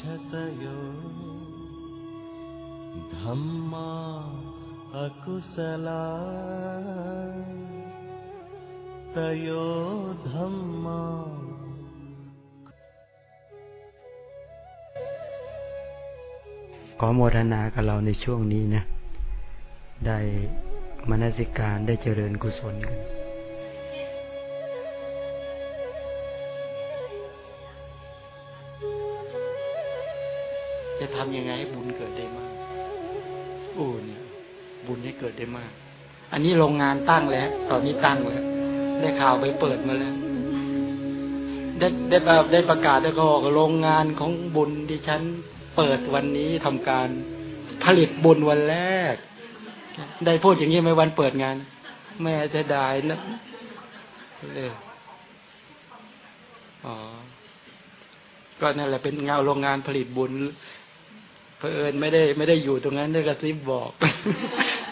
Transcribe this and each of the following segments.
गच्छतयो धम्मा अकुशला तयो धम्मा ขอโมทนากับเราในช่วงนี้นะ ได้มนสิการได้เจริญกุศลกัน ทำยังไงให้บุญเกิดได้มากโอ้เนี่ย บุญให้เกิดได้มาก อันนี้โรงงานตั้งแล้ว ตอนนี้ตั้งแล้วได้ข่าวไปเปิดมาแล้วได้ได้ได้ประกาศแล้วก็โรงงานของบุญที่ฉันเปิดวันนี้ทำการผลิตบุญวันแรก ได้พูดอย่างนี้ไหมวันเปิดงาน แม่จะได้นะเลยอ๋อก็นั่นแหละเป็นเงาโรงงานผลิตบุญ เพอเอิญไม่ได้ไม่ได้อยู่ตรงนั้นได้กระซิบบอก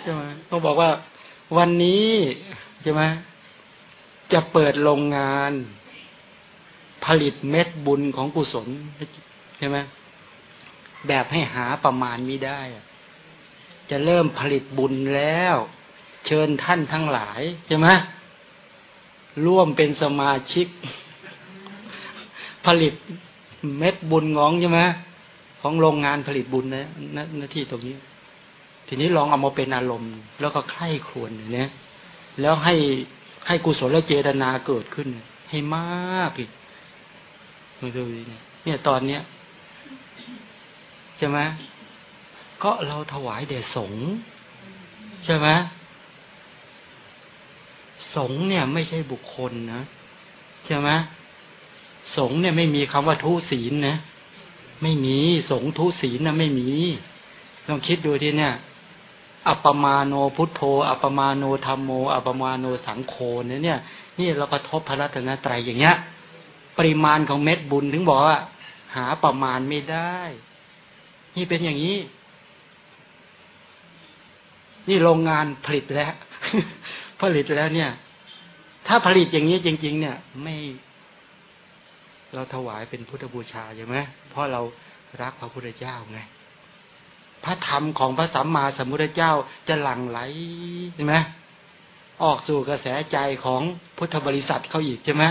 ใช่ไหมเขาบอกว่า วันนี้ใช่ไหมจะเปิดโรงงาน ผลิตเม็ดบุญของกุศลใช่ไหมแบบให้หาประมาณม่ได้จะเริ่มผลิตบุญแล้ว เชิญท่านทั้งหลายใช่ไหมร่วมเป็นสมาชิก ผลิตเม็ดบุญงองใช่ไหม ของโรงงานผลิตบุญนะหน้าที่ตรงนี้ ทีนี้ลองเอามาเป็นอารมณ์ แล้วก็ใคร่ครวญเนี่ยแล้วให้ให้กุศลและเจตนาเกิดขึ้น ให้มากอีกมาดูเนี่ยตอนเนี้ยใช่ไหมก็เราถวายเดชสงใช่ไหมสงเนี่ยไม่ใช่บุคคลนะ ใช่ไหมสงเนี่ยไม่มีคำว่าทุศีลนะ ไม่มี สงทุศีลนะไม่มี ลองคิดดูทีเนี่ย อัปมาโนพุทโธ อัปมาโนธรรมโม อัปมาโนสังโฆเนี่ยเนี่ยนี่เรากระทบพระรัตนตรัยอย่างเงี้ย ปริมาณของเม็ดบุญถึงบอกว่า หาประมาณไม่ได้ นี่เป็นอย่างนี้ นี่โรงงานผลิตแล้ว ผลิตแล้วเนี่ย ถ้าผลิตอย่างนี้จริง ๆ เนี่ย ไม่ เราถวายเป็นพุทธบูชาใช่ไหมเพราะเรารักพระพุทธเจ้าไงพระธรรมของพระสัมมาสัมพุทธเจ้าจะหลั่งไหลใช่ไหมออกสู่กระแสใจของพุทธบริษัทเขาอีกใช่ไหม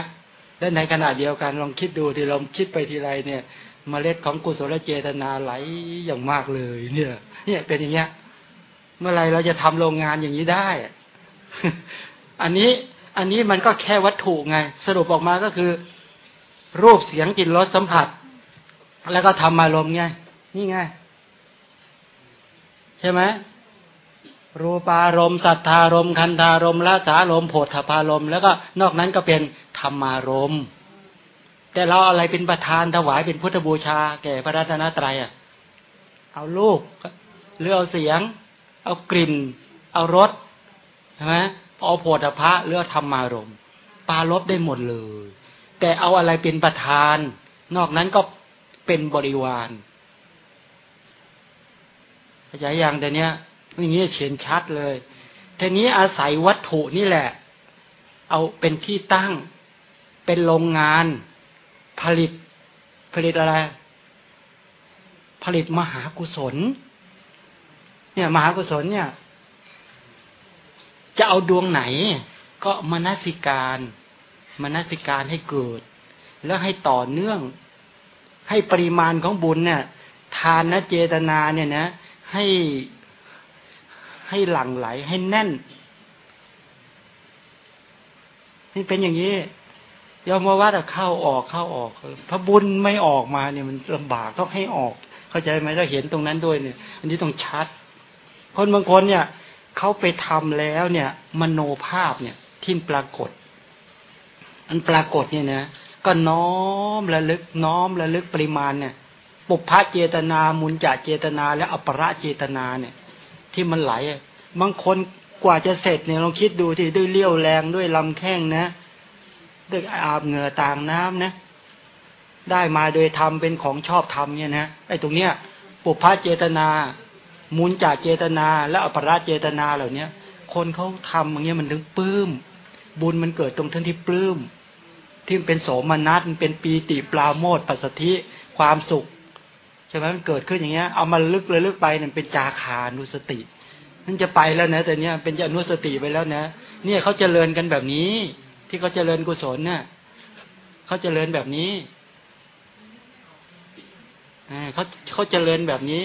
และในขณะเดียวกันลองคิดดูที่เราคิดไปทีไรเนี่ยมเมล็ดของกุศลเจตนาไหลอย่างมากเลย เนี่ย เนี่ยเป็นอย่างเงี้ย เมื่อไรเราจะทำโรงงานอย่างนี้ได้ อันนี้ อันนี้มันก็แค่วัตถุไง สรุปออกมาก็คือ รูปเสียงกลิ่นรสสัมผัส แล้วก็ทำอารมณ์ไง นี่ไง ใช่ไหมรูปารมณ์สัทธารมณ์คันธารมณ์ละสารมณ์โผฏฐพารมณ์แล้วก็นอกนั้นก็เป็นธรรมารมณ์แต่เราอะไรเป็นประธานถวายเป็นพุทธบูชา แก่พระรัตนตรัยอะ เอาลูกหรือเอาเสียง เอากลิ่น เอารสใช่ไหมเอาโผฏฐะหรือเอาธรรมารมณ์ปาลบได้หมดเลย แต่เอาอะไรเป็นประธาน นอกนั้นก็เป็นบริวารขยายอย่างแต่เนี้ยอย่างนี้เฉียนชัดเลยทีนี้อาศัยวัตถุนี่แหละ เอาเป็นที่ตั้ง เป็นโรงงาน ผลิต ผลิตอะไร ผลิตมหากุศล เนี่ย มหากุศลเนี่ย จะเอาดวงไหน ก็มนสิการ มนสิการให้เกิด แล้วให้ต่อเนื่อง ให้ปริมาณของบุญเนี่ย ทานนะเจตนาเนี่ยนะ ให้ให้หลั่งไหล ให้แน่นนี่เป็นอย่างนี้ยอมมาว่าแต่เข้าออกเข้าออกพระบุญไม่ออกมาเนี่ยมันลำบากต้องให้ออก เข้าใจไหมถ้าเห็นตรงนั้นด้วยเนี่ย อันนี้ต้องชัด คนบางคนเนี่ยเขาไปทำแล้วเนี่ย มโนภาพเนี่ยที่ปรากฏ อันปรากฏเนี่ยนะก็น้อมระลึกน้อมระลึกปริมาณเนี่ย ปุพพะเจตนามุนจเจตนา และอัปรเจตนาเนี่ย ที่มันไหลบางคนกว่าจะเสร็จเนี่ยลองคิดดูที่ด้วยเลี้ยวแรงด้วยลำแข้งนะด้วยอาบเหงื่อต่างน้ำนะ ได้มาโดยทำเป็นของชอบทำเนี่ยนะไอ้ตรงเนี้ย ปุพพะเจตนา มุนจเจตนา และอัปรเจตนาเหล่าเนี้ยคนเขาทำอย่างเงี้ยมันถึงปลื้ม บุญมันเกิดตรงท่านที่ปลื้ม ที่เป็นโสมนัสมันเป็นปีติปลาโมดปัสสธิความสุขใช่ไหมมันเกิดขึ้นอย่างเงี้ยเอามาลึกเลยลึกไปเนี่ยเป็นจาคานุสติมันจะไปแล้วนะ แต่เนี้ยเป็นจานุสติไปแล้วนะเนี่ยเขาเจริญกันแบบนี้ ที่เขาเจริญกุศลเนี่ยเขาเจริญแบบนี้เขาเขาเจริญแบบนี้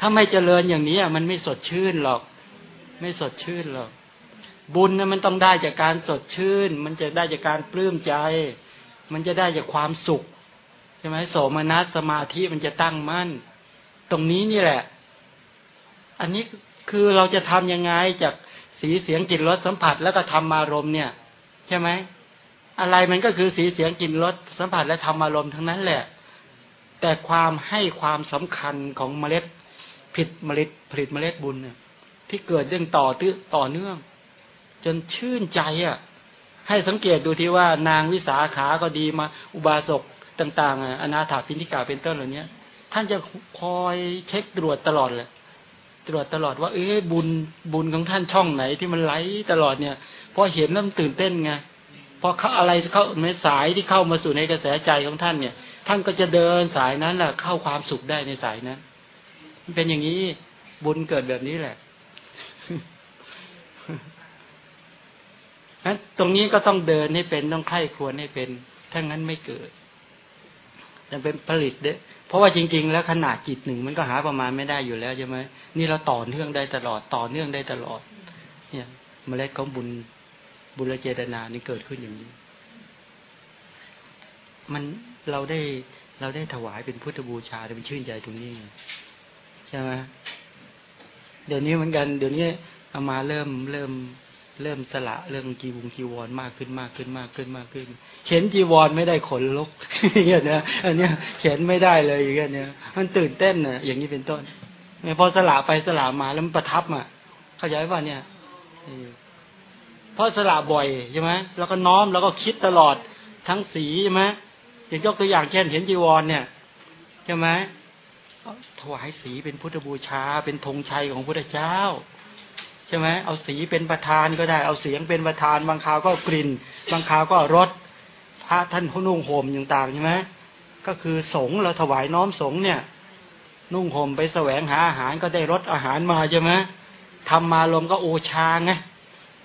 ถ้าไม่เจริญอย่างนี้มันไม่สดชื่นหรอก ไม่สดชื่นหรอก บุญนะมันต้องได้จากการสดชื่น มันจะได้จากการปลื้มใจ มันจะได้จากความสุขใช่ไหมโสมนัสสมาธิมันจะตั้งมั่น ตรงนี้นี่แหละ อันนี้คือเราจะทํำยังไงจากสีเสียงกลิ่นรสสัมผัสแล้วก็ธรรมารมณ์เนี่ย ใช่ไหมอะไรมันก็คือสีเสียงกลิ่นรสสัมผัสและธรรมารมณ์ทั้งนั้นแหละ แต่ความให้ความสำคัญของเมล็ดผิดเมล็ดผลิตเมล็ดบุญเนี่ยที่เกิดเรื่องต่อตื้อต่อเนื่อง จนชื่นใจอะ ให้สังเกตดูที่ว่านางวิสาขาก็ดีมา อุบาสกต่าง ๆอนาถาพินิกาเป็นต้นเหล่านี้ท่านจะคอยเช็คตรวจตลอดเลยตรวจตลอดว่า เอ๊บุญบุญของท่านช่องไหนที่มันไหลตลอดเนี่ยพอเห็นแล้วมันตื่นเต้นไงพอเขาอะไรเข้าในสายที่เข้ามาสู่ในกระแสใจของท่านเนี่ย ท่านก็จะเดินสายนั้นแหละเข้าความสุขได้ในสายนั้นมันเป็นอย่างนี้บุญเกิดแบบนี้แหละ นั้นตรงนี้ก็ต้องเดินให้เป็นต้องไข้ควรให้เป็นถ้างั้นไม่เกิดจะเป็นผลิตเด้เพราะว่าจริง ๆ แล้วขนาดจิตหนึ่งมันก็หาประมาณไม่ได้อยู่แล้วใช่ไหมนี่เราต่อเนื่องได้ตลอดต่อเนื่องได้ตลอด เนี่ยเมล็ดของบุญบุญเจตนานี่เกิดขึ้นอย่างนี้ มันเราได้เราได้ถวายเป็นพุทธบูชาเป็นชื่นใจตรงนี้ใช่ไหมเดี๋ยวนี้เหมือนกัน เดี๋ยวนี้เอามาเริ่มเริ่ม เริ่มสละเรื่องจีวงจีวรมากขึ้นมากขึ้นมากขึ้นมากขึ้น เข็นจีวรไม่ได้ขนลุกอย่างเงี้ยนะอันเนี้ยเข็นไม่ได้เลยอย่างเงี้ยมันตื่นเต้นน่ะอย่างนี้เป็นต้นพอสละไปสละมาแล้วมันประทับอะเข้าใจป่ะเนี่ยเพราะสละบ่อยใช่ไหมแล้วก็น้อมแล้วก็คิดตลอดทั้งสีใช่ไหมอย่างยกตัวอย่างเช่น เห็นจีวรเนี่ยใช่ไหมถวายสีเป็นพุทธบูชา เป็นธงชัยของพระเจ้า ใช่ไหมเอาสีเป็นประธานก็ได้ เอาเสียงเป็นประธาน บางคราวก็กลิ่น บางคราวก็รสพระท่านนุ่งห่มต่างๆใช่ไหมก็คือสงเราถวายน้อมสงเนี่ย นุ่งห่มไปแสวงหาอาหารก็ได้รสอาหารมาใช่ไหมทำมาลมก็โอชาไง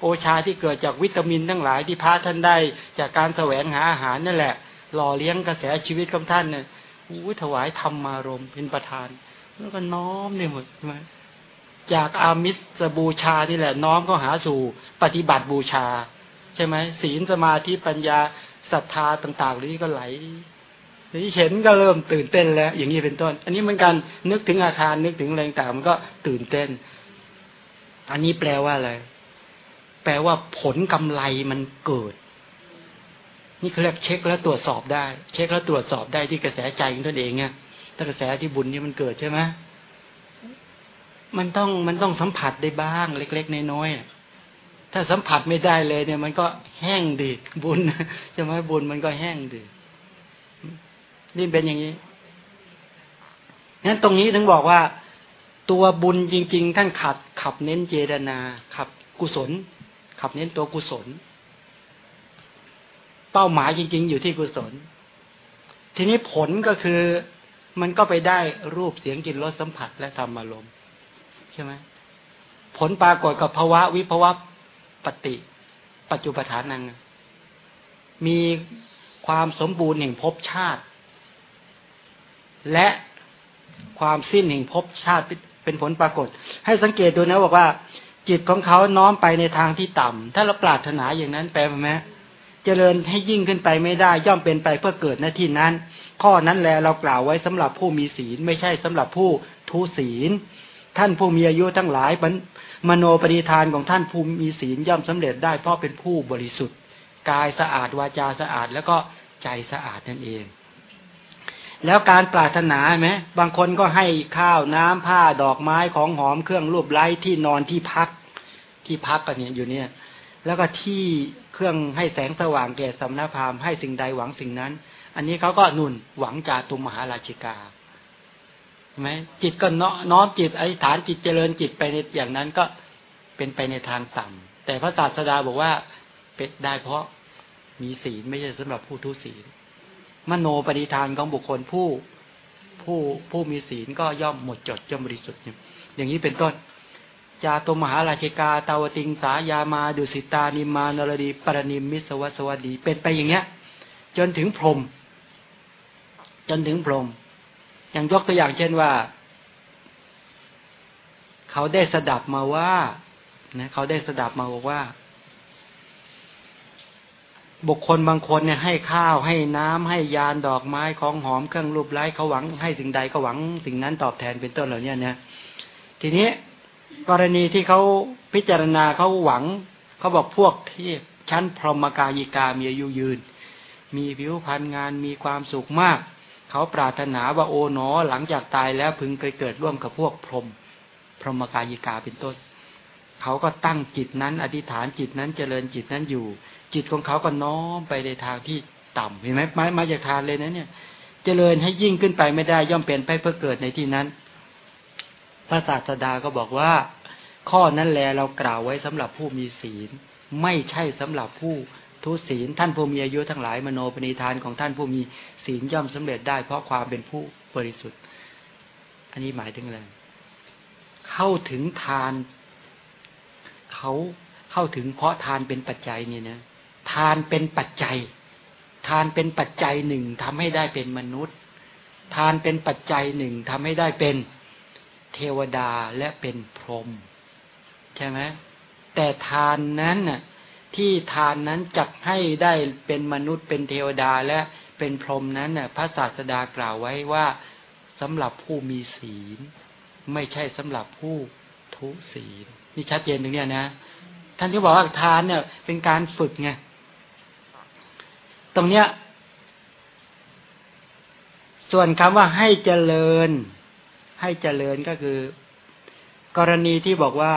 โอชาที่เกิดจากวิตามินทั้งหลายที่พระท่านได้ จากการแสวงหาอาหารนั่นแหละ หล่อเลี้ยงกระแสชีวิตของท่านเนี่ยอู้ถวายธรรมารมเป็นประธาน แล้วก็น้อมเนี่ยหมดใช่ไหม จากอามิสบูชานี่แหละ น้อมก็หาสู่ปฏิบัติบูชา ใช่ไหมศีลสมาธิปัญญาศรัทธาต่างๆนี้ก็ไหลนี่เห็นก็เริ่มตื่นเต้นแล้ว อย่างนี้เป็นต้น อันนี้เหมือนกันนึกถึงอาคารนึกถึงอะไรต่างมันก็ตื่นเต้น อันนี้แปลว่าอะไรแปลว่าผลกำไรมันเกิด นี่เขาเรียกเช็คแล้วตรวจสอบได้ เช็คแล้วตรวจสอบได้ที่กระแสใจของตนเองเนี่ยถ้ากระแสที่บุญนี่มันเกิดใช่ไหม มันต้องมันต้องสัมผัสได้บ้างเล็ก ๆ น้อยๆถ้าสัมผัสไม่ได้เลยเนี่ย มันก็แห้งดีบุญใช่ไหมบุญมันก็แห้งดีนี่เป็นอย่างนี้นั้นตรงนี้ถึงบอกว่า ตัวบุญจริง ๆ ท่านขัดขับเน้นเจตนา ขับกุศล ขับเน้นตัวกุศล เป้าหมายจริง ๆ อยู่ที่กุศล ทีนี้ผลก็คือมันก็ไปได้รูปเสียงกลิ่นรสสัมผัสและธรรมอารมณ์ ใช่ไหมผลปรากฏกับภาวะวิภาวะปฏิ ปัจจุปทานัง มีความสมบูรณ์แห่งภพชาติ และความสิ้นแห่งภพชาติเป็นผลปรากฏ ให้สังเกตดูนะบอกว่า จิตของเขาน้อมไปในทางที่ต่ำถ้าเราปรารถนาอย่างนั้นแปลไหมเจริญให้ยิ่งขึ้นไปไม่ได้ ย่อมเป็นไปเพื่อเกิดหน้าที่นั้น ข้อนั้นแลเรากล่าวไว้สำหรับผู้มีศีล ไม่ใช่สำหรับผู้ทุศีล ท่านผู้มีอายุทั้งหลายมโนปณิธานของท่านผู้มีศีลย่อมสำเร็จได้เพราะเป็นผู้บริสุทธิ์ กายสะอาดวาจาสะอาดแล้วก็ใจสะอาดนั่นเอง แล้วการปรารถนาไหมบางคนก็ให้ข้าวน้ำผ้าดอกไม้ของหอมเครื่องรูปไล้ที่นอนที่พัก ที่พักกันเนี่ยอยู่เนี่ย แล้วก็ที่เครื่องให้แสงสว่างแก่สำนักพามให้สิ่งใดหวังสิ่งนั้น อันนี้เขาก็หนุนหวังจากตุมหาราชิกา ไหมจิตก็น้อมจิตอธิษฐานจิตเจริญจิตไปในอย่างนั้นก็เป็นไปในทางต่ำแต่พระศาสดาบอกว่าเป็นได้เพราะมีศีลไม่ใช่สำหรับผู้ทุศีล มโนปณิธานของบุคคลผู้ผู้ผู้มีศีลก็ย่อมหมดจดย่อมบริสุทธิ์อย่างนี้เป็นต้นจาตุมหาราชิกา ตาวติงสายามาดุสิตานิมานรดีปรณิมมิสวัสวัสดี เป็นไปอย่างเงี้ย จนถึงพรม จนถึงพรม อย่างยกตัวอย่างเช่นว่า เขาได้สดับมาว่านะเขาได้สดับมาบอกว่า บุคคลบางคนเนี่ย ให้ข้าวให้น้ำให้ยานดอกไม้ของหอมเครื่องรูปไร้เขาหวัง ให้สิ่งใดก็หวัง สิ่งนั้นตอบแทนเป็นต้นเหล่านี้เนี่ยทีนี้กรณีที่เขาพิจารณาเขาหวังเขาบอกพวกที่ชั้นพรหมกายิกามีอายุยืน มีผิวพรรณงานมีความสุขมาก เขาปรารถนาว่าโอ๋หนอหลังจากตายแล้วพึงเคยเกิดร่วมกับพวกพรหมพรหมกายิกาเป็นต้น เขาก็ตั้งจิตนั้น อธิษฐานจิตนั้นเจริญจิตนั้นอยู่ จิตของเขาก็น้อมไปในทางที่ต่ำเห็นไหมไมามาจากทานเลยนะเนี่ย เจริญให้ยิ่งขึ้นไปไม่ได้ย่อมเป็นไปเพื่อเกิดในที่นั้น พระศาสดาก็บอกว่า ข้อนั้นแลเรากล่าวไว้สำหรับผู้มีศีล ไม่ใช่สำหรับผู้ ทุศีล ท่านผู้มีอายุทั้งหลายมโนปณิธานของท่านผู้มีศีลย่อมสำเร็จได้ เพราะความเป็นผู้บริสุทธิ์ อันนี้หมายถึงอะไรเข้าถึงทานเขาเข้าถึงเพราะทานเป็นปัจจัยเนี่ยนะทานเป็นปัจจัย ทานเป็นปัจจัยหนึ่งทำให้ได้เป็นมนุษย์ ทานเป็นปัจจัยหนึ่งทำให้ได้เป็นเทวดาและเป็นพรหมใช่ไหมแต่ทานนั้นน่ะ ที่ทานนั้นจักให้ได้เป็นมนุษย์เป็นเทวดาและเป็นพรหมนั้นน่ะพระศาสดากล่าวไว้ว่าสำหรับผู้มีศีล ไม่ใช่สำหรับผู้ทุศีลนี่ชัดเจนตรงนี้นะท่านที่บอกว่าทานเนี่ย เป็นการฝึกไงตรงเนี้ย ส่วนคำว่าให้เจริญ ให้เจริญก็คือ กรณีที่บอกว่า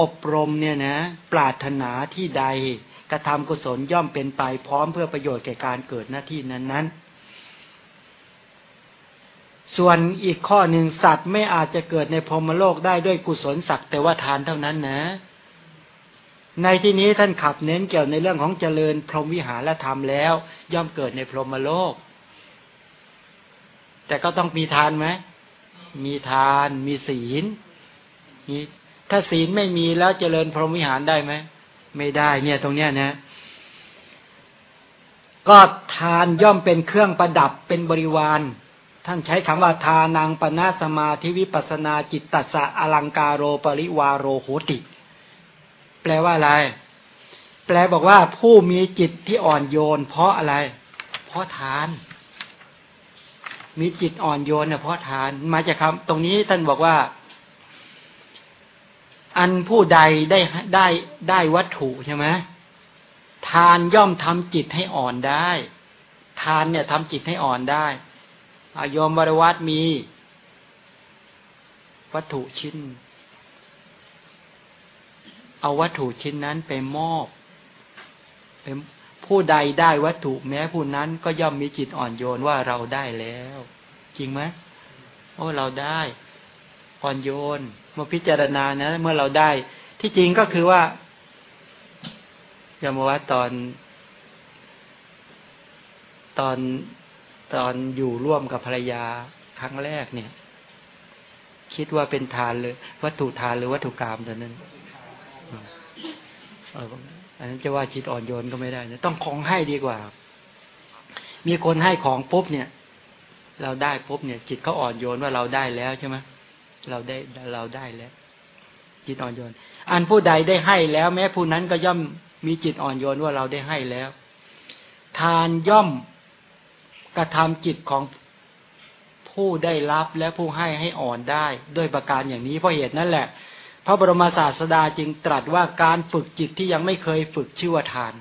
อบรมเนี่ยนะ ปรารถนาที่ใด กระทำกุศลย่อมเป็นไปพร้อมเพื่อประโยชน์แก่การเกิดหน้าที่นั้น ๆ ส่วนอีกข้อหนึ่งสัตว์ไม่อาจจะเกิดในพรหมโลกได้ด้วยกุศลสักแต่ว่าทานเท่านั้นนะ ในที่นี้ท่านขับเน้นเกี่ยวในเรื่องของเจริญพรหมวิหารและธรรมแล้ว ย่อมเกิดในพรหมโลก แต่ก็ต้องมีทานไหมมีทาน มีศีลมี ถ้าศีลไม่มีแล้วเจริญพรหมวิหารได้ไหมไม่ได้เนี่ยตรงเนี้ยนะ ก็ทานย่อมเป็นเครื่องประดับเป็นบริวาร ท่านใช้คำว่าทานังปนาสมาธิวิปัสนาจิตตสสะอลังการโรปริวาโรโหติ แปลว่าอะไร แปลบอกว่าผู้มีจิตที่อ่อนโยน เพราะอะไร เพราะทาน มีจิตอ่อนโยนเนี่ยเพราะทาน มาจากคำตรงนี้ท่านบอกว่า อันผู้ใดได้ได้ได้วัตถุใช่ไหมทานย่อมทำจิตให้อ่อนได้ ทานเนี่ยทำจิตให้อ่อนได้อายมบริวัตมี วัตถุชิ้น เอาวัตถุชิ้นนั้นไปมอบเป็นผู้ใดได้วัตถุแม้ผู้นั้นก็ย่อมมีจิตอ่อนโยนว่าเราได้แล้ว จริงไหมโอ้เราได้ อ่อนโยนเมื่อพิจารณานะ เมื่อเราได้ ที่จริงก็คือว่ายมวัตตอน ตอนตอนอยู่ร่วมกับภรรยาครั้งแรกเนี่ย คิดว่าเป็นทานเลยวัตถุทานหรือวัตถุกรรมตอนนั้นอันนั้นจะว่าจิตอ่อนโยนก็ไม่ได้นะต้องของให้ดีกว่า มีคนให้ของปุ๊บเนี่ย เราได้ปุ๊บเนี่ย จิตเขาอ่อนโยนว่าเราได้แล้วใช่ไหม เราได้เราได้แล้วจิตอ่อนโยน อันผู้ใดได้ให้แล้ว แม้ผู้นั้นก็ย่อมมีจิตอ่อนโยนว่าเราได้ให้แล้ว ทานย่อมกระทำจิตของผู้ได้รับและผู้ให้ให้อ่อนได้ด้วยประการอย่างนี้เพราะเหตุนั้นแหละ พระบรมศาสดาจึงตรัสว่าการฝึกจิตที่ยังไม่เคยฝึกชื่อว่าทาน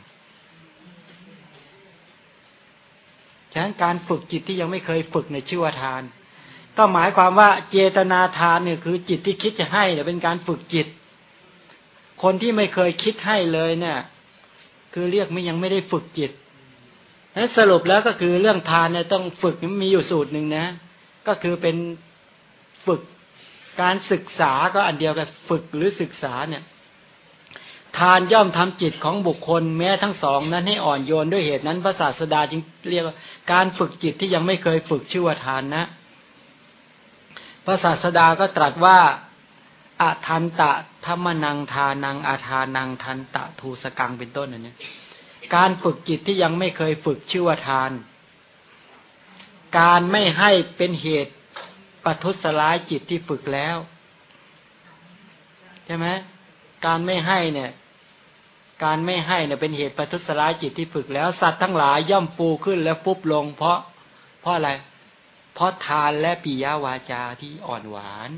ฉะนั้นการฝึกจิตที่ยังไม่เคยฝึกในชื่อว่าทาน ก็หมายความว่าเจตนาทานเนี่ยคือจิตที่คิดจะให้เนี่ยเป็นการฝึกจิต คนที่ไม่เคยคิดให้เลยเนี่ย คือเรียกไม่ยังไม่ได้ฝึกจิตนั้นสรุปแล้วก็คือเรื่องทานเนี่ยต้องฝึกมีอยู่สูตรหนึ่งนะ ก็คือเป็นฝึกการศึกษาก็อันเดียวกับฝึกหรือศึกษาเนี่ย ทานย่อมทำจิตของบุคคลแม้ทั้งสองนั้นให้อ่อนโยนด้วยเหตุนั้นพระศาสดาจึงเรียกว่าการฝึกจิตที่ยังไม่เคยฝึกชื่อว่าทานนะ ระศาสดาก็ตรัสว่าอาทันตะธรรมนังทานังอาทานังทันตะทูสกังเป็นต้นอันนี้การฝึกจิตที่ยังไม่เคยฝึกชื่อว่าทาน การไม่ให้เป็นเหตุปัทุสลายจิตที่ฝึกแล้ว ใช่ไหมการไม่ให้เนี่ย การไม่ให้เนี่ยเป็นเหตุปัทุสลายจิตที่ฝึกแล้ว สัตว์ทั้งหลายย่อมฟูขึ้นแล้วปุ๊บลง เพราะเพราะอะไร เพราะทานและปิยวาจาที่อ่อนหวาน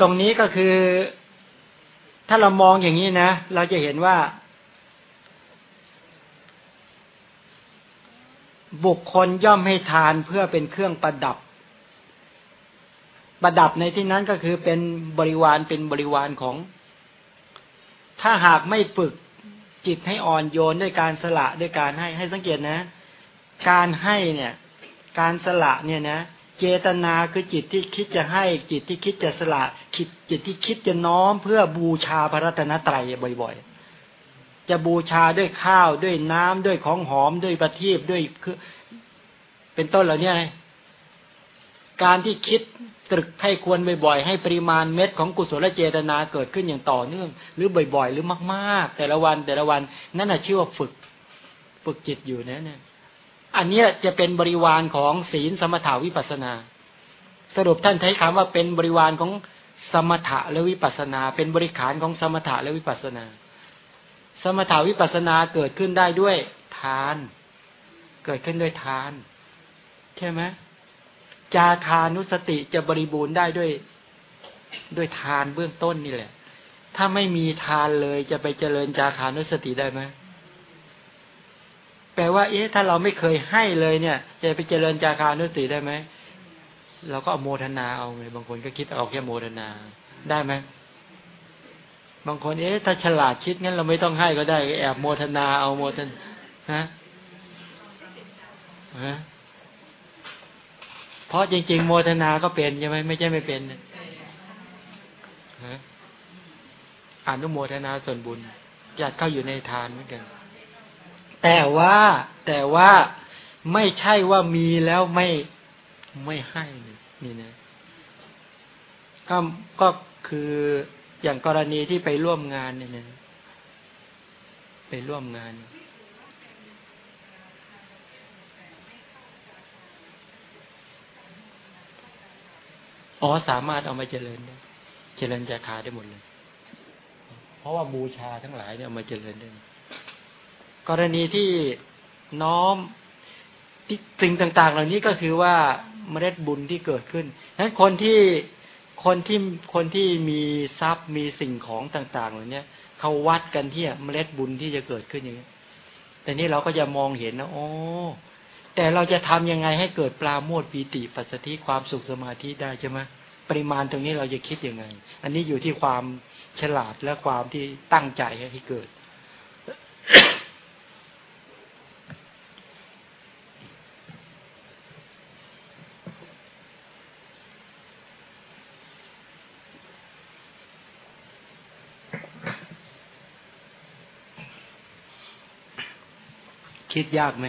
ตรงนี้ก็คือ ถ้าเรามองอย่างนี้นะ เราจะเห็นว่า บุคคลย่อมให้ทานเพื่อเป็นเครื่องประดับ ประดับในที่นั้นก็คือเป็นบริวารเป็นบริวารของ ถ้าหากไม่ฝึกจิตให้อ่อนโยนด้วยการสละด้วยการให้ให้สังเกตนะ การให้เนี่ย การสละเนี่ยนะ เจตนาคือจิตที่คิดจะให้จิตที่คิดจะสละคิดจิตที่คิดจะน้อมเพื่อบูชาพระรัตนตรัยบ่อย ๆ จะบูชาด้วยข้าวด้วยน้ำด้วยของหอมด้วยประทีปด้วยคือ เป็นต้นเหล่านี้การที่คิดตรึกให้ควรบ่อยๆ ให้ปริมาณเม็ดของกุศลเจตนาเกิดขึ้นอย่างต่อเนื่อง หรือบ่อยๆ หรือมาก ๆ แต่ละวันแต่ละวันนั่นแหะชื่อว่าฝึก ฝึกจิตอยู่นะเนี่ย อันนี้จะเป็นบริวารของศีลสมถาวิปัสนา สรุปท่านใช้คำว่าเป็นบริวารของสมถะและวิปัสนา เป็นบริขารของสมถะและวิปัสนา สมถาวิปัสนาเกิดขึ้นได้ด้วยทาน เกิดขึ้นด้วยทาน ใช่ไหมจาคานุสติจะบริบูรณ์ได้ด้วยด้วยทานเบื้องต้นนี่แหละ ถ้าไม่มีทานเลยจะไปเจริญจาคานุสติได้ไหม แปลว่า เอ๊ะ ถ้าเราไม่เคยให้เลยเนี่ย จะไปเจริญจาคานุสติได้ไหมเราก็เอาโมทนาเอาไงบางคนก็คิดเอาแค่โมทนาได้ไหมบางคนเอ๊ะถ้าฉลาดคิดงั้นเราไม่ต้องให้ก็ได้แอบโมทนาเอาโมทนาฮะฮะเพราะจริง ๆ โมทนาก็เป็นใช่ไหมไม่ใช่ไม่เป็นนะอนุโมทนาส่วนบุญจัดเข้าอยู่ในทานเหมือนกัน แต่ว่าแต่ว่าไม่ใช่ว่ามีแล้วไม่ไม่ให้นี่นะก็ก็คืออย่างกรณีที่ไปร่วมงานเนี่ยนะไปร่วมงาน อ๋อสามารถเอามาเจริญได้เจริญจาคาได้หมดเลย เพราะว่าบูชาทั้งหลายเนี่ยเอามาเจริญได้ กรณีที่น้อมที่สิ่งต่าง ๆ เหล่านี้ก็คือว่าเมล็ดบุญที่เกิดขึ้นนั้นคนที่คนที่คนที่มีทรัพย์มีสิ่งของต่างๆเหล่านี้เขาวัดกันที่เมล็ดบุญที่จะเกิดขึ้นอย่างนี้แต่นี้เราก็จะมองเห็นนะโอ้แต่เราจะทำยังไงให้เกิดปลาโมดปีติปัสสติความสุขสมาธิได้ใช่ไหมปริมาณตรงนี้เราจะคิดยังไง อันนี้อยู่ที่ความฉลาดและความที่ตั้งใจให้เกิด คิดยากไหม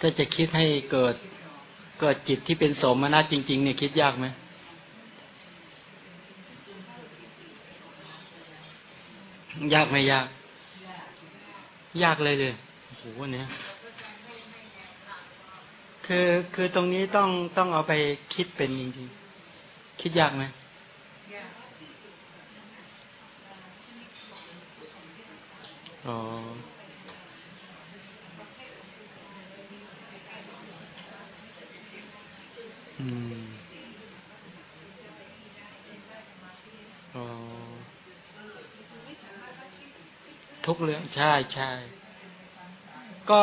ถ้าจะคิดให้เกิดเกิดจิตที่เป็นสมนัตจริง ๆ เนี่ยคิดยากไหมยากไหมยาก ยากเลยเลยโอ้โหเนี่ยคือคือตรงนี้ต้องต้องเอาไปคิดเป็นจริงๆคิดยากไหมอ๋อ ทุกเรื่องใช่ใช่ก็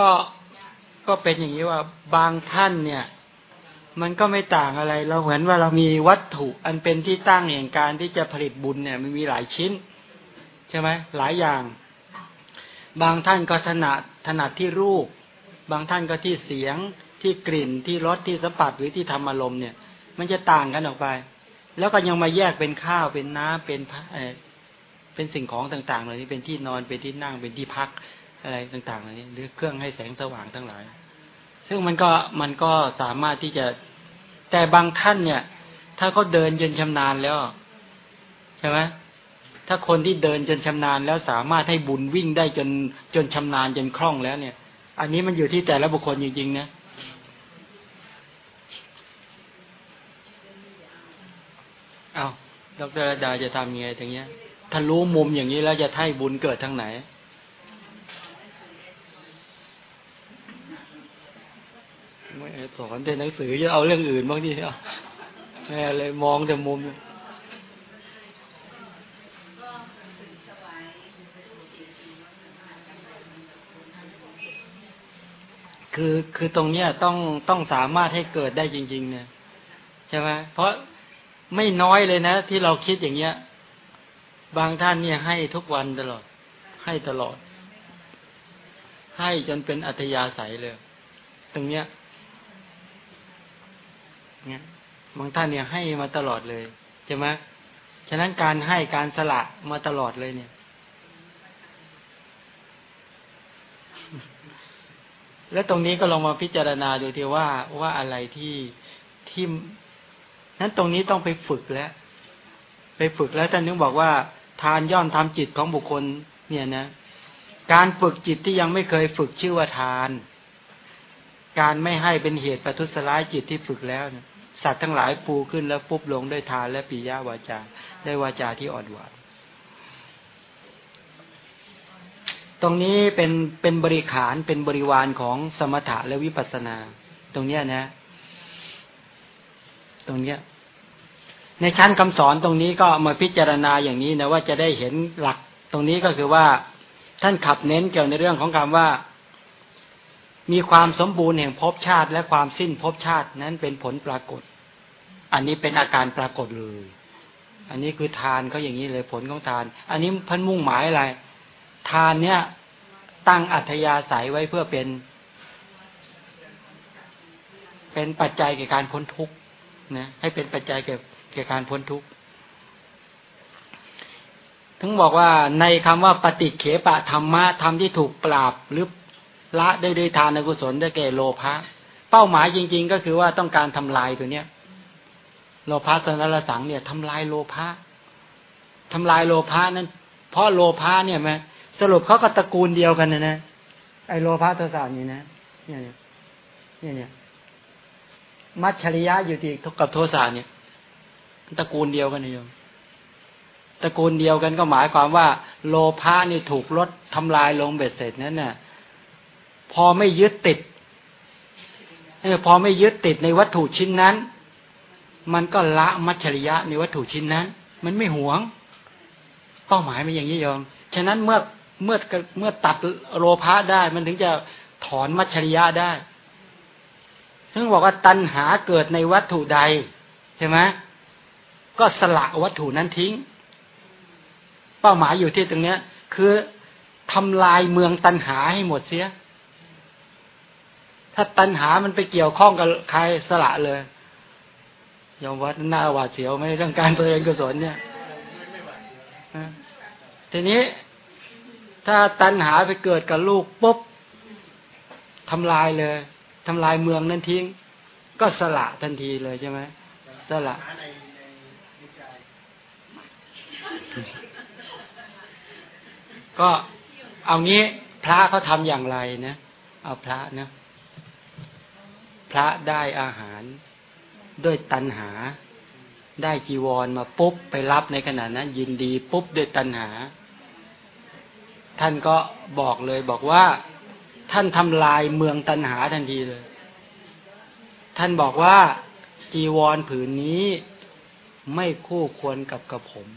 ก็เป็นอย่างนี้ว่าบางท่านเนี่ย มันก็ไม่ต่างอะไร เราเหมือนว่าเรามีวัตถุอันเป็นที่ตั้งแห่งการที่จะผลิตบุญเนี่ยมันมีหลายชิ้น ใช่ไหมหลายอย่าง บางท่านก็ถนัดถนัดที่รูป บางท่านก็ที่เสียงที่กลิ่นที่รสที่สัมผัสหรือที่ธรรมอารมณ์เนี่ย มันจะต่างกันออกไป แล้วก็ยังมาแยกเป็นข้าวเป็นน้ำเป็น เป็นสิ่งของต่างๆเหล่านี้เป็นที่นอนเป็นที่นั่งเป็นที่พักอะไรต่างๆเหล่านี้ หรือเครื่องให้แสงสว่างทั้งหลาย ซึ่งมันก็มันก็สามารถที่จะแต่บางท่านเนี่ย ถ้าเขาเดินจนชำนาญแล้วใช่ไหมถ้าคนที่เดินจนชำนาญแล้วสามารถให้บุญวิ่งได้จนจนชำนาญจนคล่องแล้วเนี่ย อันนี้มันอยู่ที่แต่ละบุคคลจริงๆนะเอาดรดาจะทำยังไงตรงเนี้ย ถ้ารู้มุมอย่างนี้แล้วจะให้บุญเกิดทางไหน ไม่สอนแต่หนังสือจะเอาเรื่องอื่นบ้างดิเอาแม่เลยมองแต่มุมคือคือตรงเนี้ยต้องต้องสามารถให้เกิดได้จริง ๆ เนี่ย ใช่ไหมเพราะไม่น้อยเลยนะ ที่เราคิดอย่างเงี้ย บางท่านเนี่ยให้ทุกวันตลอด ให้ตลอด ให้จนเป็นอัธยาศัยเลย ตรงเนี้ยเนี่ยบางท่านเนี่ยให้มาตลอดเลยใช่ไหมฉะนั้นการให้การสละมาตลอดเลยเนี่ย แล้วตรงนี้ก็ลองมาพิจารณาดูทีว่าว่าอะไรที่ที่นั้นตรงนี้ต้องไปฝึกแล้ว ไปฝึกแล้วท่านนึกบอกว่า ทานย่อมทำจิตของบุคคล เนี่ยนะ การฝึกจิตที่ยังไม่เคยฝึกชื่อว่าทาน การไม่ให้เป็นเหตุประทุษร้ายจิตที่ฝึกแล้วเนี่ยสัตว์ทั้งหลายปูขึ้นแล้วปุ๊บลงด้วยทานและปิยาวาจาได้วาจาที่อ่อนหวานตรงนี้เป็นเป็นบริขารเป็นบริวารของสมถะและวิปัสสนา ตรงเนี้ยนะ ตรงเนี้ย ในชั้นคำสอนตรงนี้ก็มาพิจารณาอย่างนี้นะว่าจะได้เห็นหลักตรงนี้ก็คือว่าท่านขับเน้นเกี่ยวในเรื่องของคำว่า มีความสมบูรณ์แห่งภพชาติ และความสิ้นภพชาตินั้นเป็นผลปรากฏ อันนี้เป็นอาการปรากฏเลย อันนี้คือทานเขาอย่างนี้เลยผลของทาน อันนี้พันมุ่งหมายอะไร ทานเนี่ยตั้งอัธยาศัยไว้เพื่อเป็น เป็นปัจจัยแก่การพ้นทุกข์นะให้เป็นปัจจัยแก่ แก่การพ้นทุกข์ถึงบอกว่าในคำว่าปฏิเขปะธรรมะธรรมที่ถูกปราบหรือละได้ด้วยทานกุศลได้แก่โลภะเป้าหมายจริง ๆ ก็คือว่าต้องการทำลายตัวเนี้ยโลภะสนรสังเนี่ยทำลายโลภะทำลายโลภะนั้น เพราะโลภะเนี่ยไหมสรุปเขาก็ตระกูลเดียวกันนะนะไอโลภะโทสะนี่นะเนี่ยเนี่ยเนี่ยมัชชริยะอยู่ที่กับโทสะเนี่ย ตระกูลเดียวกันนะโยมตระกูลเดียวกันก็หมายความว่า โลภะนี่ถูกลดทำลายลงเบ็ดเสร็จนั้นน่ะ พอไม่ยึดติดเออพอไม่ยึดติดในวัตถุชิ้นนั้น มันก็ละมัชชริยะในวัตถุชิ้นนั้น มันไม่หวง เป้าหมายมันอย่างนี้โยมฉะนั้นเมื่อเมื่อเมื่อตัดโลภะได้ มันถึงจะถอนมัชชริยะได้ ซึ่งบอกว่าตัณหาเกิดในวัตถุใด ใช่ไหม ก็สละวัตถุนั้นทิ้ง เป้าหมายอยู่ที่ตรงเนี้ย คือทำลายเมืองตัณหาให้หมดเสีย ถ้าตัณหามันไปเกี่ยวข้องกับใครสละเลยยอมวัดหน้าหวาดเสียวไม่เรื่องการเจริญกุศลเนี่ยทีนี้ถ้าตัณหาไปเกิดกับลูกปุ๊บทำลายเลยทำลายเมืองนั้นทิ้ง ก็สละทันทีเลยใช่ไหมสละ ก็เอางี้พระเขาทำอย่างไรนะเอาพระนะพระได้อาหารด้วยตัณหา ได้จีวรมาปุ๊บไปรับในขณะนั้น ยินดีปุ๊บด้วยตัณหา ท่านก็บอกเลยบอกว่า ท่านทำลายเมืองตัณหาทันทีเลย ท่านบอกว่าจีวรผืนนี้ไม่คู่ควรกับกระผม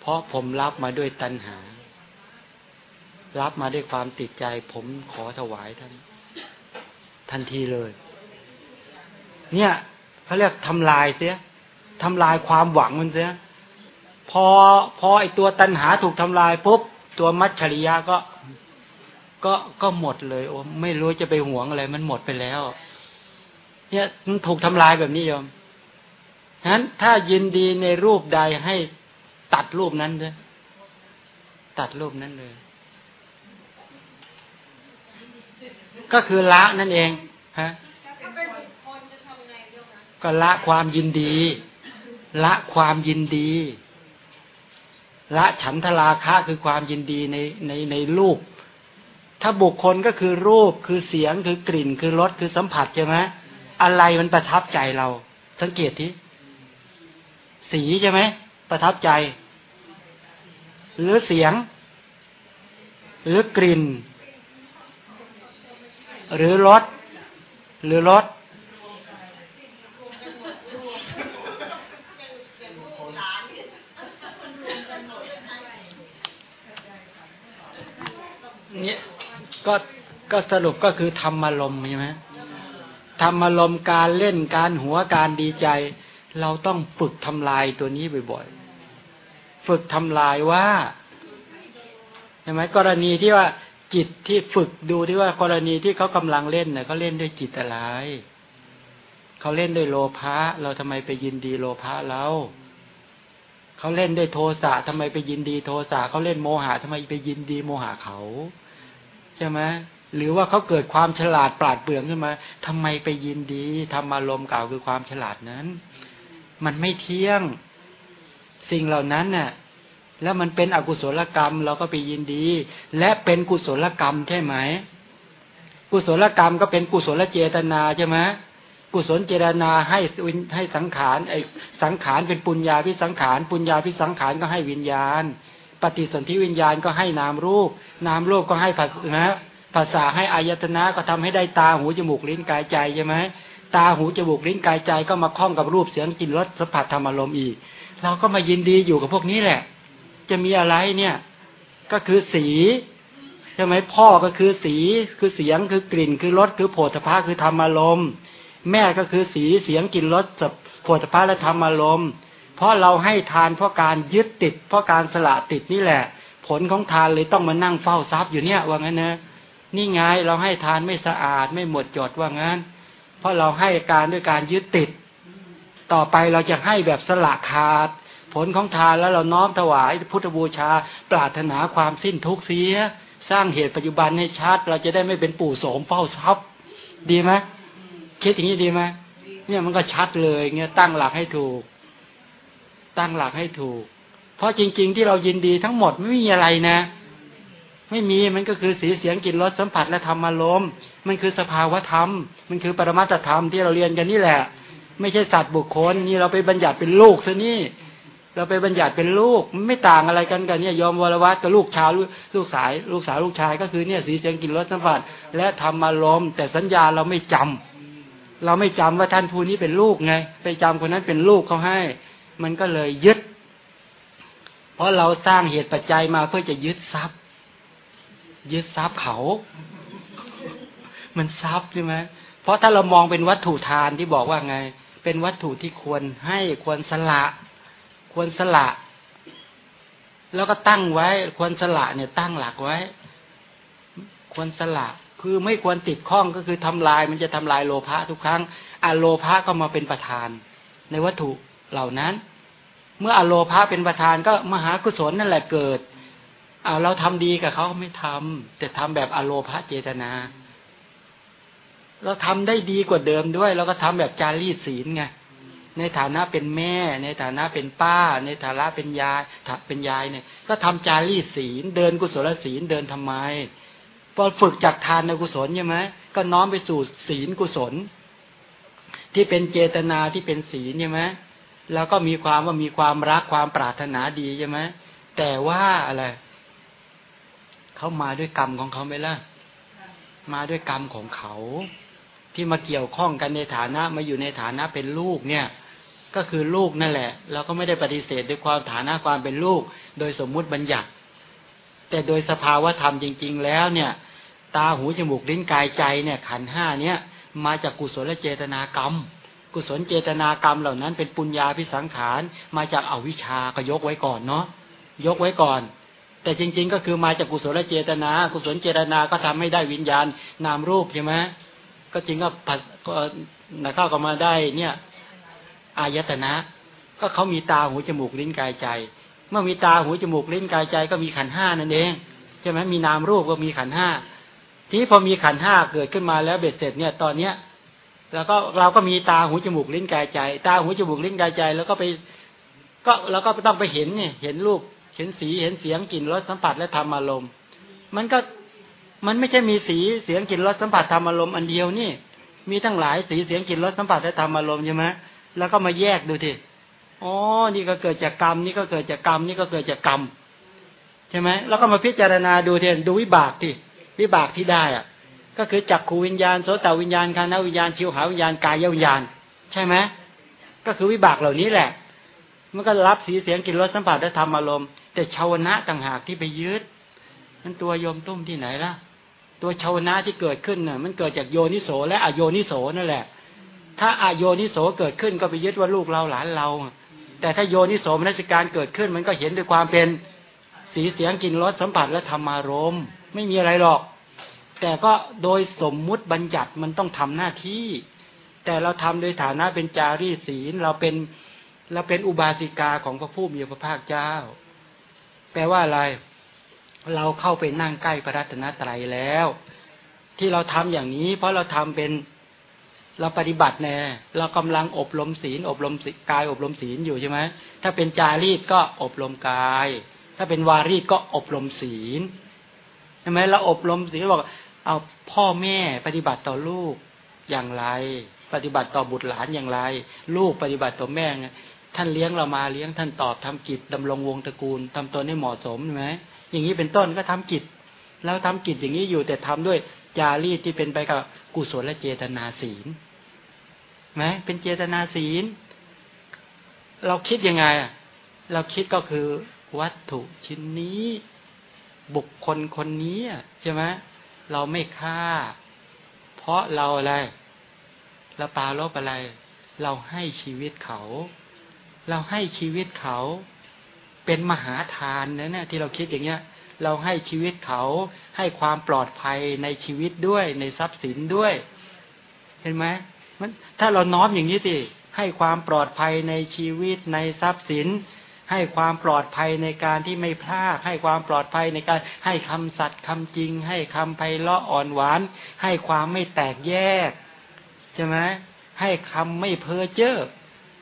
เพราะผมรับมาด้วยตัณหา รับมาด้วยความติดใจ ผมขอถวายท่าน ทันทีเลย เนี่ยเขาเรียกทำลายเสียทำลายความหวังมันเสียพอพอไอตัวตัณหาถูกทำลายปุ๊บตัวมัจฉริยะก็ ก็ก็หมดเลย โอ้ไม่รู้จะไปหวงอะไร มันหมดไปแล้ว เนี่ยมันถูกทำลายแบบนี้โยมฉะนั้นถ้ายินดีในรูปใดให้ตัดรูปนั้นเลยตัดรูปนั้นเลย ก็คือละนั่นเองฮะก็ละความยินดี ละความยินดี ละฉันทราคะคือความยินดีในในในรูป ถ้าบุคคลก็คือรูปคือเสียงคือกลิ่นคือรสคือสัมผัสใช่ไหมอะไรมันประทับใจเรา สังเกตที่สีใช่ไหมประทับใจ หรือเสียง หรือกลิ่น หรือรสหรือรสเนี่ยก็ก็สรุปก็คือธรรมารมณ์ใช่ไหมธรรมารมณ์การเล่นการหัวการดีใจ เราต้องฝึกทำลายตัวนี้บ่อยๆ ฝึกทำลายว่าใช่ไหมกรณีที่ว่า จิตที่ฝึกดูที่ว่ากรณีที่เขากำลังเล่นเนี่ยเขาเล่นด้วยจิตอะไรเขาเล่นด้วยโลภะเราทำไมไปยินดีโลภะเราเขาเล่นด้วยโทสะทำไมไปยินดีโทสะเขาเล่นโมหะทำไมไปยินดีโมหะเขาใช่ไหมหรือว่าเขาเกิดความฉลาดปราดเปรื่อง ขึ้นมาทำไมไปยินดีทำอารมณ์เก่าคือความฉลาดนั้น มันไม่เที่ยง สิ่งเหล่านั้นน่ะ แล้วมันเป็นอกุศลกรรมเราก็ไปยินดี และเป็นกุศลกรรมใช่ไหม กุศลกรรมก็เป็นกุศลเจตนาใช่ไหมกุศลเจตนาให้ให้สังขารไอสังขารเป็นปุญญาพิสังขาร ปุญญาพิสังขารก็ให้วิญญาณ ปฏิสนธิวิญญาณก็ให้นามรูป นามรูปก็ให้ภาษนะภาษาให้อายตนะก็ทำให้ได้ตาหูจมูกลิ้นกายใจใช่ไหมตาหูจมูกลิ้นกายใจก็มาคล้องกับรูปเสียงกลิ่นรสสัมผัสธรรมอารมณ์อีก เราก็มายินดีอยู่กับพวกนี้แหละ จะมีอะไรเนี่ย ก็คือสีใช่ไหมพ่อก็คือสีคือเสียงคือกลิ่นคือรสคือโผฏฐะคือธรรมอารมณ์แม่ก็คือสีเสียงกลิ่นรสโผฏฐะและธรรมอารมณ์เพราะเราให้ทานเพราะการยึดติด เพราะการสละติดนี่แหละ ผลของทานเลยต้องมานั่งเฝ้าทรัพย์อยู่เนี่ยว่างั้นนะนี่ไงเราให้ทานไม่สะอาดไม่หมดจดว่างั้น เพราะเราให้การด้วยการยึดติด ต่อไปเราจะให้แบบสละขาด ผลของทานแล้วเราน้อมถวายพุทธบูชา ปรารถนาความสิ้นทุกข์เสีย สร้างเหตุปัจจุบันให้ชัดเราจะได้ไม่เป็นปู่โสมเฝ้าทรัพย์ดีไหมคิดอย่างนี้ดีไหมเนี่ยมันก็ชัดเลยเงี้ยตั้งหลักให้ถูก ตั้งหลักให้ถูก เพราะจริง ๆ ที่เรายินดีทั้งหมดไม่มีอะไรนะ ไม่มีมันก็คือสีเสียงกลิ่นรสสัมผัสและธรรมารมณ์มันคือสภาวะธรรม มันคือปรมัตธรรมที่เราเรียนกันนี่แหละ ไม่ใช่สัตว์บุคคลนี่เราไปบัญญัติเป็นลูกซะนี่ เราไปบัญญัติเป็นลูกไม่ต่างอะไรกันกันเนี่ยยอมวรวัตกับลูกชาวลูกสาย ลูกสาวลูกชายก็คือเนี่ยสีเสียงกลิ่นรสสัมผัสและธรรมารมแต่สัญญาเราไม่จำเราไม่จำว่าท่านผู้นี้เป็นลูกไง ไปจำคนนั้นเป็นลูกเขาให้ มันก็เลยยึด เพราะเราสร้างเหตุปัจจัยมาเพื่อจะยึดทรัพย์ ยึดทรัพย์เขา มันทรัพย์ใช่ไหมเพราะถ้าเรามองเป็นวัตถุทานที่บอกว่าไง เป็นวัตถุที่ควรให้ควรสละ ควรสละ แล้วก็ตั้งไว้ ควรสละเนี่ย ตั้งหลักไว้ ควรสละ คือไม่ควรติดข้องก็คือทำลาย มันจะทำลายโลภะทุกครั้งอโลภะก็มาเป็นประธาน ในวัตถุเหล่านั้น เมื่ออโลภะเป็นประธานก็มหากุศลนั่นแหละเกิดเอาเราทำดีกับเขาไม่ทำแต่ทำแบบอโลภะเจตนา เราทำได้ดีกว่าเดิมด้วย เราก็ทำแบบจารีตศีลไง ในฐานะเป็นแม่ ในฐานะเป็นป้า ในฐานะเป็นยายเป็นยายเนี่ย ก็ทำจารีศีล เดินกุศลศีลเดินทำไมพอฝึกจากทานในกุศลใช่ไหมก็น้อมไปสู่ศีลกุศล ที่เป็นเจตนาที่เป็นศีลใช่ไหมแล้วก็มีความว่ามีความรักความปรารถนาดีใช่ไหมแต่ว่าอะไรเขามาด้วยกรรมของเขาไหมล่ะ มาด้วยกรรมของเขา ที่มาเกี่ยวข้องกันในฐานะมาอยู่ในฐานะเป็นลูกเนี่ย ก็คือลูกนั่นแหละเราก็ไม่ได้ปฏิเสธด้วยความฐานะความเป็นลูก โดยสมมุติบัญญัติ แต่โดยสภาวะธรรมจริง ๆ แล้วเนี่ย ตาหูจมูกลิ้นกายใจเนี่ย ขันห้าเนี่ย มาจากกุศลเจตนากรรม กุศลเจตนากรรมเหล่านั้น เป็นปุญญาพิสังขารมาจากอวิชาก็ยกไว้ก่อนเนาะยกไว้ก่อน แต่จริง ๆ ก็คือมาจากกุศลเจตนา กุศลเจตนาก็ทำให้ได้วิญญาณนามรูปใช่ไหมก็จริงก็ผัดก็นะเข้าก็มาได้เนี่ย อายตนะ ก็เขามีตาหูจมูกลิ้นกายใจ เมื่อมีตาหูจมูกลิ้นกายใจ ก็มีขันห้านั่นเองใช่ไหมมีนามรูปก็มีขันห้าทีนี้พอมีขันห้าเกิดขึ้นมาแล้วเบ็ดเสร็จเนี่ยตอนเนี้ย แล้วก็เราก็มีตาหูจมูกลิ้นกายใจ ตาหูจมูกลิ้นกายใจ แล้วก็ไป ก็เราก็ต้องไปเห็นเนี่ย เห็นรูปเห็นสีเห็นเสียงกลิ่นรสสัมผัสและธรรมอารมณ์ มันก็มันไม่ใช่มีสีเสียงกลิ่นรสสัมผัสธรรมอารมณ์อันเดียวนี่ มีทั้งหลายสีเสียงกลิ่นรสสัมผัสและธรรมอารมณ์ใช่ไหม แล้วก็มาแยกดูทีอ๋อ นี่ก็เกิดจากกรรม นี่ก็เกิดจากกรรม นี่ก็เกิดจากกรรม ใช่ไหม แล้วก็มาพิจารณาดูทีดูวิบากที่วิบากที่ได้อะก็คือจักขูวิญญาณโสตวิญญาณคานวิญญาณชิวหาวิญญาณกายวิญญาณ ใช่ไหมก็คือวิบากเหล่านี้แหละ มันก็รับสีเสียงกลิ่นรสสัมผัสและธรรมอารมณ์ แต่ชาวนะต่างหากที่ไปยึดมันตัวโยมตุ้มที่ไหนล่ะ ตัวชาวนะที่เกิดขึ้นน่ะ มันเกิดจากโยนิโสและอโยนิโสนั่นแหละ ถ้าอโยนิโสเกิดขึ้นก็ไปยึดว่าลูกเราหลานเรา แต่ถ้าโยนิโสมนัสการเกิดขึ้น มันก็เห็นด้วยความเป็นสีเสียงกลิ่นรสสัมผัสและธรรมารมณ์ไม่มีอะไรหรอก แต่ก็โดยสมมุติบัญญัติมันต้องทำหน้าที่ แต่เราทำโดยฐานะเป็นจารีศีลเราเป็นเราเป็นอุบาสิกาของพระผู้มีพระภาคเจ้า แปลว่าอะไร เราเข้าไปนั่งใกล้พระรัตนตรัยแล้ว ที่เราทำอย่างนี้ เพราะเราทำเป็น เราปฏิบัติแน่เรากำลังอบรมศีล อบรมกายอบรมศีลอยู่ใช่ไหมถ้าเป็นจารีตก็อบรมกาย ถ้าเป็นวารีตก็อบรมศีลใช่ไหมเราอบรมศีลบอกเอาพ่อแม่ปฏิบัติต่อลูกอย่างไร ปฏิบัติต่อบุตรหลานอย่างไร ลูกปฏิบัติต่อแม่ท่านเลี้ยงเรามาเลี้ยงท่านตอบทำกิจดำรงวงตระกูลทำตนให้เหมาะสมใช่ไหมอย่างนี้เป็นต้นก็ทำกิจ แล้วทำกิจอย่างนี้อยู่แต่ทำด้วยจารีตที่เป็นไปกับ กุศลและเจตนาศีลไหมเป็นเจตนาศีล เราคิดยังไงอะเราคิดก็คือวัตถุชิ้นนี้ บุคคลคนนี้ใช่ไหมเราไม่ฆ่า เพราะเราอะไรเราปาลบอะไร เราให้ชีวิตเขา เราให้ชีวิตเขา เป็นมหาทานนะเนี่ยที่เราคิดอย่างเงี้ย เราให้ชีวิตเขาให้ความปลอดภัยในชีวิตด้วยในทรัพย์สินด้วย เห็นไหมมันถ้าเราน้อมอย่างนี้สิให้ความปลอดภัยในชีวิตในทรัพย์สิน ให้ความปลอดภัยในการที่ไม่พลาดให้ความปลอดภัยในการให้คำสัตย์คำจริง ให้คำไพเราะอ่อนหวาน ให้ความไม่แตกแยกใช่ไหมให้คำไม่เพ้อเจ้อ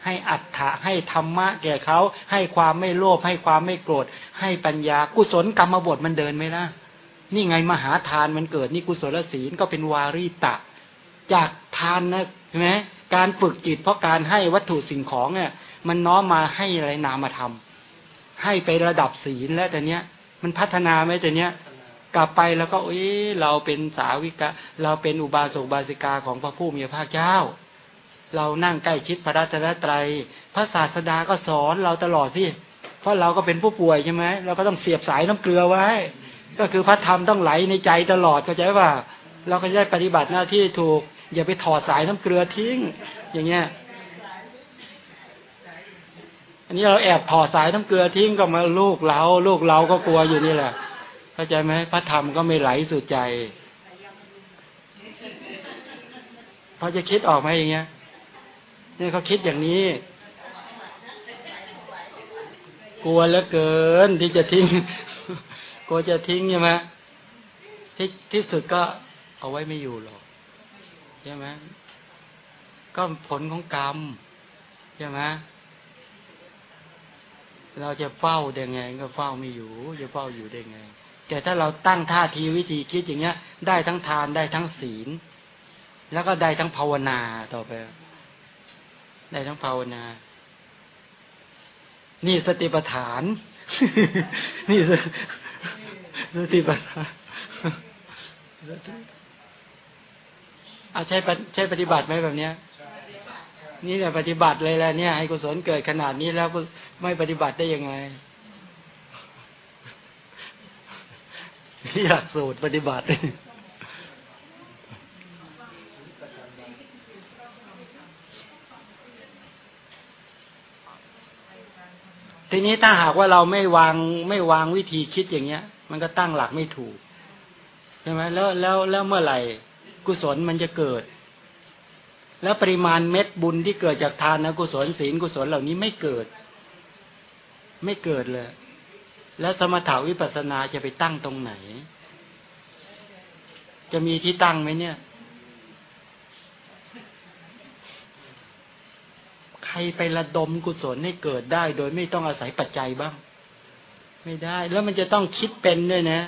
ให้อัตถะให้ธรรมะแก่เขา ให้ความไม่โลภให้ความไม่โกรธ ให้ปัญญา กุศลกรรมบทมันเดินไหมล่ะนี่ไงมหาทานมันเกิดนี่กุศลศีลก็เป็นวารีตะ จากทานนะใช่ไหมการฝึกจิตเพราะการให้วัตถุสิ่งของเนี่ยมันน้อมมาให้อะไรนามธรรมให้ไประดับศีลแล้วแต่เนี้ย มันพัฒนาไหมแต่เนี้ยกลับไปแล้วก็เอ้เราเป็นสาวิกะ เราเป็นอุบาสกบาสิกาของพระผู้มีพระภาคเจ้า เรานั่งใกล้ชิดพระรัตนตรัย พระศาสดาก็สอนเราตลอดสิเพราะเราก็เป็นผู้ป่วยใช่ไหมเราก็ต้องเสียบสายน้ำเกลือไว้ ก็คือพระธรรมต้องไหลในใจตลอดเข้าใจป่ะเราก็ได้ปฏิบัติหน้าที่ถูก อย่าไปถอดสายน้ำเกลือทิ้ง อย่างเงี้ย อันนี้เราแอบถอดสายน้ำเกลือทิ้งก็มาลูกเราลูกเราก็กลัวอยู่นี่แหละเข้าใจไหมพระธรรมก็ไม่ไหลสู่ใจพอจะคิดออกไหมอย่างเงี้ย นี่เขาคิดอย่างนี้ กลัวเหลือเกินที่จะทิ้ง กลัวจะทิ้งใช่ไหมที่ที่สุดก็เอาไว้ไม่อยู่หรอกใช่ไหมก็ผลของกรรมใช่ไหมเราจะเฝ้าได้ไง ก็เฝ้าไม่อยู่ จะเฝ้าอยู่ได้ไง แต่ถ้าเราตั้งท่าทีวิธีคิดอย่างเงี้ย ได้ทั้งทานได้ทั้งศีล แล้วก็ได้ทั้งภาวนาต่อไป ได้ทั้งภาวนา นี่สติปัฏฐาน นี่สติปัฏฐานเอาใช้ใช้ปฏิบัติไหมแบบเนี้ยนี่แหละปฏิบัติเลยแหละเนี่ยให้กุศลเกิดขนาดนี้แล้วไม่ปฏิบัติได้ยังไงอยากสูตรปฏิบัติ ที นี้ถ้าหากว่าเราไม่วางไม่วางวิธีคิดอย่างเงี้ย มันก็ตั้งหลักไม่ถูกใช่ไหมแล้วแล้วแล้วเมื่อไหร่ กุศลมันจะเกิด แล้วปริมาณเม็ดบุญที่เกิดจากทานนะกุศลศีลกุศลเหล่านี้ไม่เกิด ไม่เกิดเลย แล้วสมถาวิปัสสนาจะไปตั้งตรงไหน จะมีที่ตั้งไหมเนี่ย ใครไประดมกุศลให้เกิดได้ โดยไม่ต้องอาศัยปัจจัยบ้าง ไม่ได้ แล้วมันจะต้องคิดเป็นด้วยนะ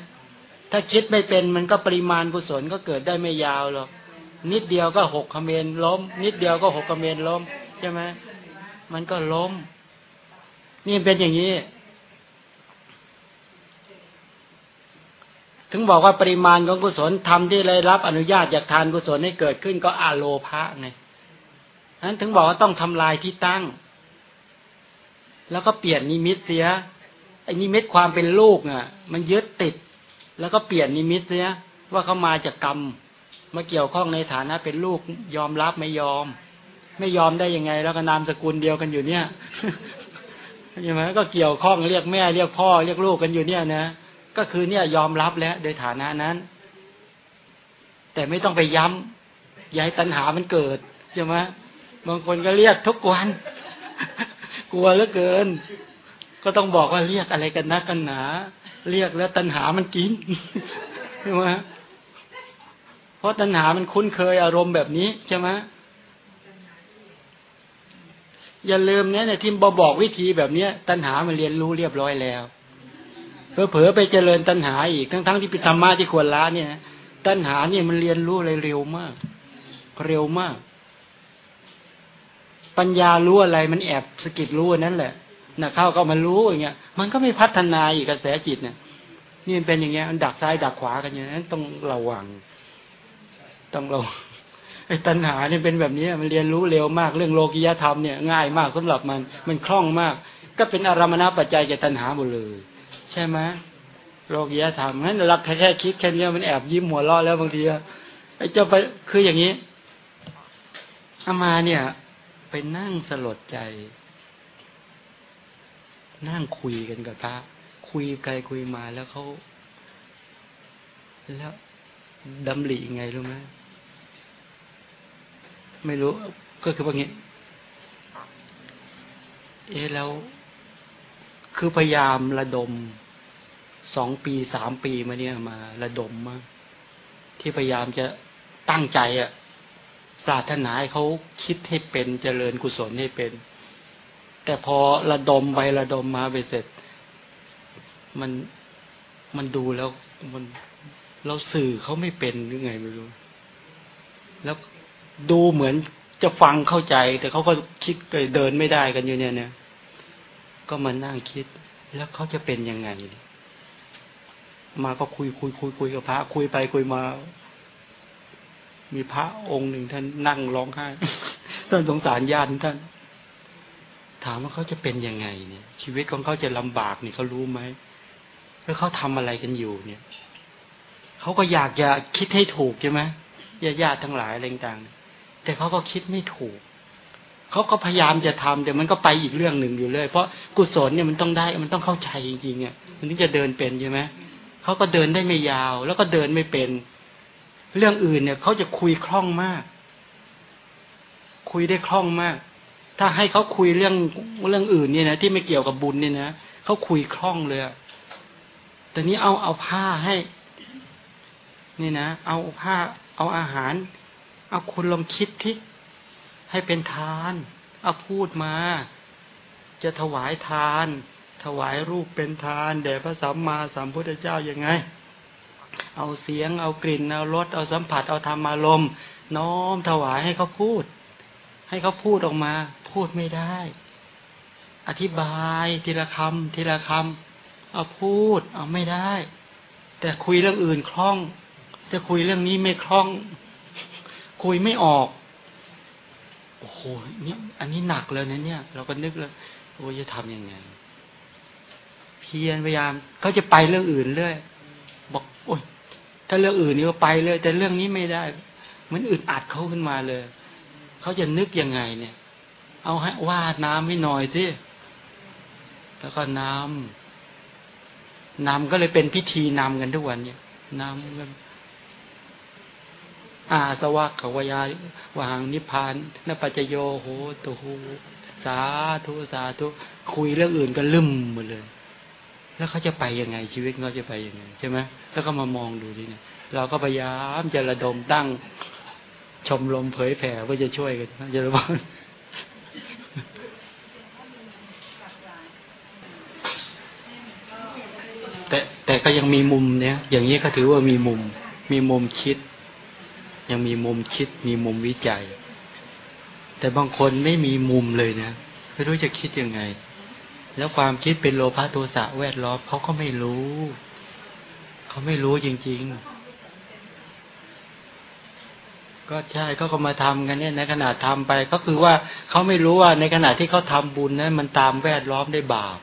ถ้าคิดไม่เป็นมันก็ปริมาณกุศลก็เกิดได้ไม่ยาวหรอกนิดเดียวก็หกคเมนล้ม นิดเดียวก็หกคเมนล้มใช่ไหมมันก็ล้ม นี่เป็นอย่างนี้ ถึงบอกว่าปริมาณของกุศลทำที่ได้รับอนุญาตจากทานกุศลให้เกิดขึ้นก็อาโลภะไง นั้นถึงบอกว่าต้องทำลายที่ตั้ง แล้วก็เปลี่ยนนิมิตเสียไอ้นิมิตความเป็นลูกอะ มันยึดติด แล้วก็เปลี่ยนนิมิตเสียว่าเขามาจากกรรมมาเกี่ยวข้องในฐานะเป็นลูกยอมรับไม่ยอม ไม่ยอมได้ยังไง แล้วก็นามสกุลเดียวกันอยู่เนี่ยใช่ไหมก็เกี่ยวข้องเรียกแม่เรียกพ่อเรียกลูกกันอยู่เนี่ยนะก็คือเนี่ยยอมรับแล้วโดยฐานะนั้น แต่ไม่ต้องไปย้ำย้ายตัณหามันเกิดใช่ไหม บางคนก็เรียกทุกวัน กลัวเหลือเกิน ก็ต้องบอกว่าเรียกอะไรกันนักกันหนา เรียกแล้วตัณหามันกินใช่ไหมเพราะตัณหามันคุ้นเคยอารมณ์แบบนี้ใช่ไหมอย่าลืมเนี่ยในที่บอบอกวิธีแบบเนี้ย ตัณหามันเรียนรู้เรียบร้อยแล้วเผลอๆไปเจริญตัณหาอีกทั้งๆที่เป็นธรรมะที่ควรละเนี่ย ตัณหาเนี่ยมันเรียนรู้อะไรเร็วมาก เร็วมาก ปัญญารู้อะไรมันแอบสกิดรู้นั่นแหละนะเข้าก็มารู้อย่างเงี้ย มันก็ไม่พัฒนาอีกกระแสจิตเนี่ย นี่มันเป็นอย่างเงี้ยมันดักซ้ายดักขวากันอย่างนั้นต้องระวัง ต้องเราไอ้ตัณหาเนี่ยเป็นแบบนี้มันเรียนรู้เร็วมากเรื่องโลกิยธรรมเนี่ยง่ายมากสำหรับมัน มันคล่องมาก ก็เป็นอารมณปัจจัยแก่ตัณหาหมดเลย ใช่ไหมโลกิยธรรมงั้นเราแค่แค่คิดแค่นี้มันแอบยิ้มหัวเราะแล้วบางทีไอ้เจ้าไปคืออย่างนี้อามาเนี่ย ไปนั่งสลดใจ นั่งคุยกันกับพระ คุยไกลคุยมาแล้วเขาแล้วดำริไงรู้ไหมไม่รู้ ก็คือว่างี้ เอ๊ะแล้ว คือพยายามระดมสองปีสามปีมาเนี่ยมา ระดมมาที่พยายามจะตั้งใจอะ่ะ ปรารถนาให้เขาคิดให้เป็นเจริญกุศลให้เป็น แต่พอระดมไประดมมาไปเสร็จ มันมันดูแล้วมันเราสื่อเขาไม่เป็นหรือไงไม่รู้ แล้วดูเหมือนจะฟังเข้าใจ แต่เขาก็คิดเดินไม่ได้กันอยู่เนี่ยเนี่ย ก็มานั่งคิด แล้วเขาจะเป็นยังไง มาก็คุยคุยคุยคุยกับพระคุยไปคุยมา มีพระองค์หนึ่งท่านนั่งร้องไห้ท่านสงสารญาติท่าน ถามว่าเขาจะเป็นยังไงเนี่ย ชีวิตของเขาจะลำบากนี่เขารู้ไหมแล้วเขาทำอะไรกันอยู่เนี่ย เขาก็อยากจะคิดให้ถูกใช่ไหมญาติญาติทั้งหลายอะไรต่างๆแต่เขาก็คิดไม่ถูกเขาก็พยายามจะทำแต่มันก็ไปอีกเรื่องหนึ่งอยู่เลย เพราะกุศลเนี่ยมันต้องได้มันต้องเข้าใจจริงๆอะมันถึงจะเดินเป็นใช่ไหมเขาก็เดินได้ไม่ยาว แล้วก็เดินไม่เป็น เรื่องอื่นเนี่ยเขาจะคุยคล่องมาก คุยได้คล่องมาก ถ้าให้เขาคุยเรื่องเรื่องอื่นเนี่ยนะที่ไม่เกี่ยวกับบุญเนี่ยนะเขาคุยคล่องเลยแต่นี้เอาเอาผ้าให้ นี่นะเอาผ้า เอาอาหาร เอาคุณลองคิดที่ให้เป็นทานเอาพูดมา จะถวายทาน ถวายรูปเป็นทานแด่พระสัมมาสัมพุทธเจ้ายังไง เอาเสียง เอากลิ่น เอารส เอาสัมผัส เอาธรรมารมณ์น้อมถวายให้เขาพูด ให้เขาพูดออกมา พูดไม่ได้ อธิบายทีละคำทีละคำเอาพูด เอาไม่ได้ แต่คุยเรื่องอื่นคล่อง จะคุยเรื่องนี้ไม่คล่อง คุยไม่ออก โอ้โหนี่อันนี้หนักเลยนะเนี่ย เราก็นึกแล้วโอ้จะทำยังไง เพียรพยายามเขาจะไปเรื่องอื่นเรื่อย บอกโอ้ยถ้าเรื่องอื่นนี่ก็ไปเลย แต่เรื่องนี้ไม่ได้เหมือนอึดอัดเขาขึ้นมาเลยเขาจะนึกยังไงเนี่ย เอาให้วาดน้ำให้หน่อยสิแล้วก็น้ำน้ำก็เลยเป็นพิธีนำกันทุกวันเนี่ยนำกันอาสวะขวยาวางนิพพานนปัจจโยโหตุหูสาธุสาธุคุยเรื่องอื่นก็ลืมหมดเลย แล้วเขาจะไปยังไงชีวิตเขาจะไปยังไงใช่ไหมแล้วก็มามองดูทีเนี่ย เราก็พยายามจะระดมตั้งชมรมเผยแผ่เพื่อจะช่วยกันจะระวังแต่แต่ก็ยังมีมุมเนี้ยอย่างนี้ก็ถือว่ามีมุม มีมุมคิด ยังมีมุมคิด มีมุมวิจัย แต่บางคนไม่มีมุมเลยนะไม่รู้จะคิดยังไง แล้วความคิดเป็นโลภะโทสะแวดล้อมเขาก็ไม่รู้ เขาไม่รู้จริง ๆ ก็ใช่เขาก็มาทำกันเนี่ยในขณะทำไปก็คือว่าเขาไม่รู้ว่าในขณะที่เขาทาบุญนั้นมันตามแวดล้อมได้บาป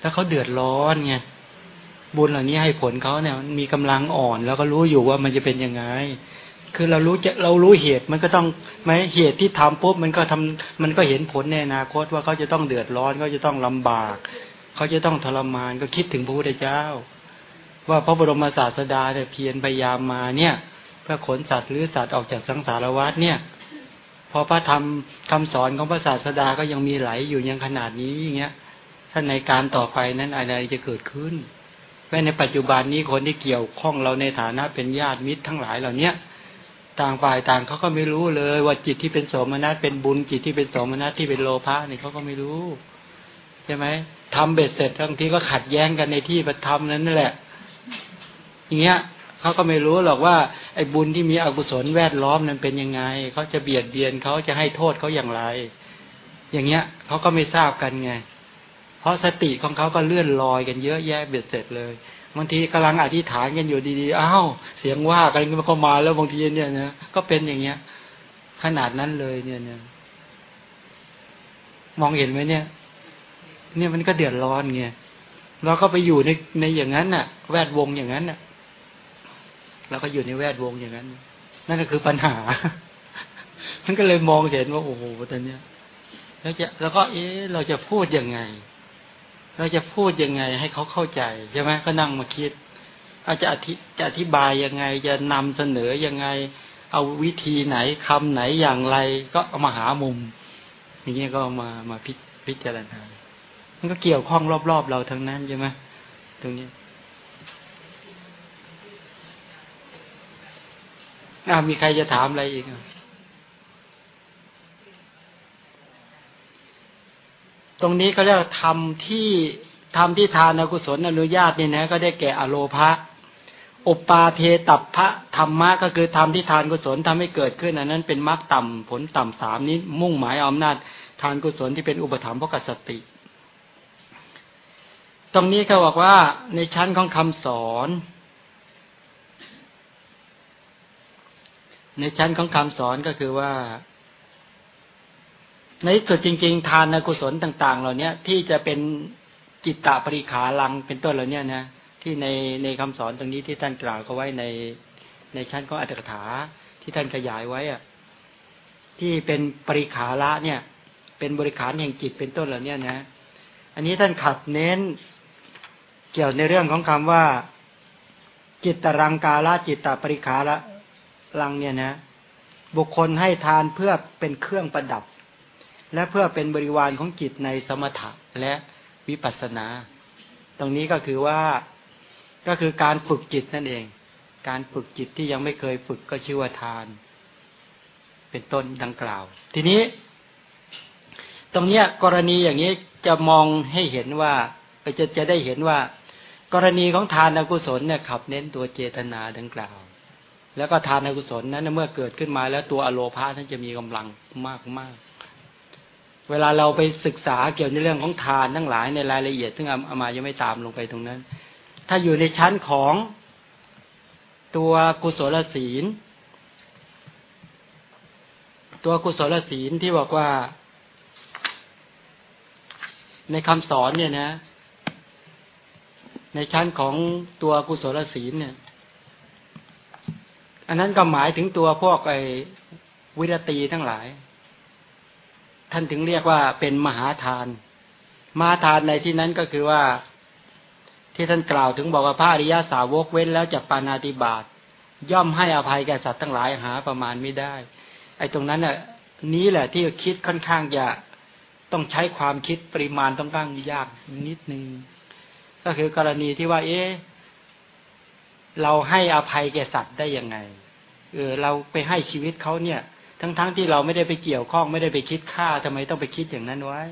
ถ้าเขาเดือดร้อนไงบุญเหล่านี้ให้ผลเขาเนี่ย มีกำลังอ่อน แล้วก็รู้อยู่ว่ามันจะเป็นยังไง คือเรารู้จะเรารู้เหตุมันก็ต้องไหมเหตุที่ทำปุ๊บมันก็ทำมันก็เห็นผลในอนาคตว่าเขาจะต้องเดือดร้อนเขาจะต้องลำบาก เขาจะต้องทรมานก็คิดถึงพระพุทธเจ้า ว่าพระบรมศาสดาเนี่ยเพียรพยายามมาเนี่ยเพื่อขนสัตว์หรือสัตว์ออกจากสังสารวัฏเนี่ย พอพระธรรมคำสอนของพระศาสดาก็ยังมีไหลอยู่ยังขนาดนี้อย่างเงี้ยถ้าในการต่อไปนั้นอะไรจะเกิดขึ้นแม้ในปัจจุบันนี้คนที่เกี่ยวข้องเราในฐานะเป็นญาติมิตรทั้งหลายเหล่าเนี้ย ต่างฝ่ายต่างเขาก็ไม่รู้เลย ว่าจิตที่เป็นโสมนัสเป็นบุญจิตที่เป็นโสมนัสที่เป็นโลภะนี่เขาก็ไม่รู้ ใช่ไหมทำเบ็ดเสร็จบางทีก็ขัดแย้งกันในที่ประทำนั้นนั่นแหละ อย่างเงี้ยเขาก็ไม่รู้หรอกว่าไอ้บุญที่มีอกุศลแวดล้อมนั้นเป็นยังไงเขาจะเบียดเบียนเขาจะให้โทษเขาอย่างไร อย่างเงี้ยเขาก็ไม่ทราบกันไง เพราะสติของเขาก็เลื่อนลอยกันเยอะแยะเบียดเสร็จเลย บางทีกำลังอธิษฐานกันอยู่ดีๆอ้าวเสียงว่ากันก็เข้ามาแล้วบางทีเนี่ยนะก็เป็นอย่างเงี้ย ขนาดนั้นเลยเนี่ยเนี่ยมองเห็นไหมเนี่ย เนี่ยมันก็เดือดร้อนไงเราก็ไปอยู่ในในอย่างนั้นน่ะ แวดวงอย่างนั้นน่ะเราก็อยู่ในแวดวงอย่างนั้น นั่นก็คือปัญหามันก็เลยมองเห็นว่าโอ้โหตอนเนี้ยแล้วจะแล้วก็เอ๊ะเราจะพูดยังไง เราจะพูดยังไงให้เขาเข้าใจใช่ไหมก็นั่งมาคิดอาจจะอธิจะอธิบายยังไง จะนำเสนอยังไง เอาวิธีไหนคำไหนอย่างไร ก็เอามาหามุม อย่างเงี้ยก็มามาพิพจารณา มันก็เกี่ยวข้องรอบๆเราทั้งนั้นใช่ไหมตรงนี้อามีใครจะถามอะไรอีกอะ ตรงนี้เขาเรียกทำที่ทำที่ทานกุศลอนุญาตนี่นะก็ได้แก่อโลภะอุปาเทตัพพะธรรมะก็คือทำที่ทานกุศลทำให้เกิดขึ้นอันนั้นเป็นมรรคต่ำผลต่ำสามนี้มุ่งหมายอำนาจทานกุศลที่เป็นอุปถัมภกสติ ตรงนี้เขาบอกว่าในชั้นของคำสอน ในชั้นของคำสอนก็คือว่า ในสุดจริง ๆ ทานกุศลต่าง ๆ เหล่านี้ที่จะเป็นจิตตะปริขาลังเป็นต้นเหล่านี้นะที่ในในคำสอนตรงนี้ที่ท่านกล่าวก็ไว้ในในชั้นของอัตถกถาที่ท่านขยายไว้อะที่เป็นปริขาละเนี่ย เป็นบริขารแห่งจิตเป็นต้นเหล่านี้นะ อันนี้ท่านขัดเน้น เกี่ยวในเรื่องของคำว่า จิตตรังกาละจิตตปริขาละลังเนี่ยนะ บุคคลให้ทานเพื่อเป็นเครื่องประดับ และเพื่อเป็นบริวารของจิตในสมถะและวิปัสสนา ตรงนี้ก็คือว่าก็คือการฝึกจิตนั่นเอง การฝึกจิตที่ยังไม่เคยฝึกก็ชื่อว่าทาน เป็นต้นดังกล่าว ทีนี้ ตรงเนี้ยกรณีอย่างนี้จะมองให้เห็นว่าจะจะได้เห็นว่า กรณีของทานอกุศลเนี่ยขับเน้นตัวเจตนาดังกล่าว แล้วก็ทานอกุศลนั้นเมื่อเกิดขึ้นมาแล้วตัวอโลภานั้นจะมีกำลังมากมาก เวลาเราไปศึกษาเกี่ยวในเรื่องของทานทั้งหลายในรายละเอียด ซึ่งอามายังไม่ตามลงไปตรงนั้น ถ้าอยู่ในชั้นของตัวกุศลศีล ตัวกุศลศีลที่บอกว่า ในคำสอนเนี่ยนะ ในชั้นของตัวกุศลศีลเนี่ย อันนั้นก็หมายถึงตัวพวกไอ้วิรตีทั้งหลาย ท่านถึงเรียกว่าเป็นมหาทาน มหาทานในที่นั้นก็คือว่า ที่ท่านกล่าวถึงบอกว่าพระอริยาสาวกเว้นแล้วจากปานาติบาตย่อมให้อภัยแก่สัตว์ทั้งหลายหาประมาณไม่ได้ ไอ้ตรงนั้นน่ะ นี้แหละที่คิดค่อนข้างจะต้องใช้ความคิดปริมาณต้องตั้งยากนิดนึงก็คือกรณีที่ว่า เอ๊ะเราให้อภัยแก่สัตว์ได้ยังไง เออ เราไปให้ชีวิตเขาเนี่ย ทั้งๆทที่เราไม่ได้ไปเกี่ยวข้องไม่ได้ไปคิดฆ่าทำไมต้องไปคิดอย่างนั้นไว้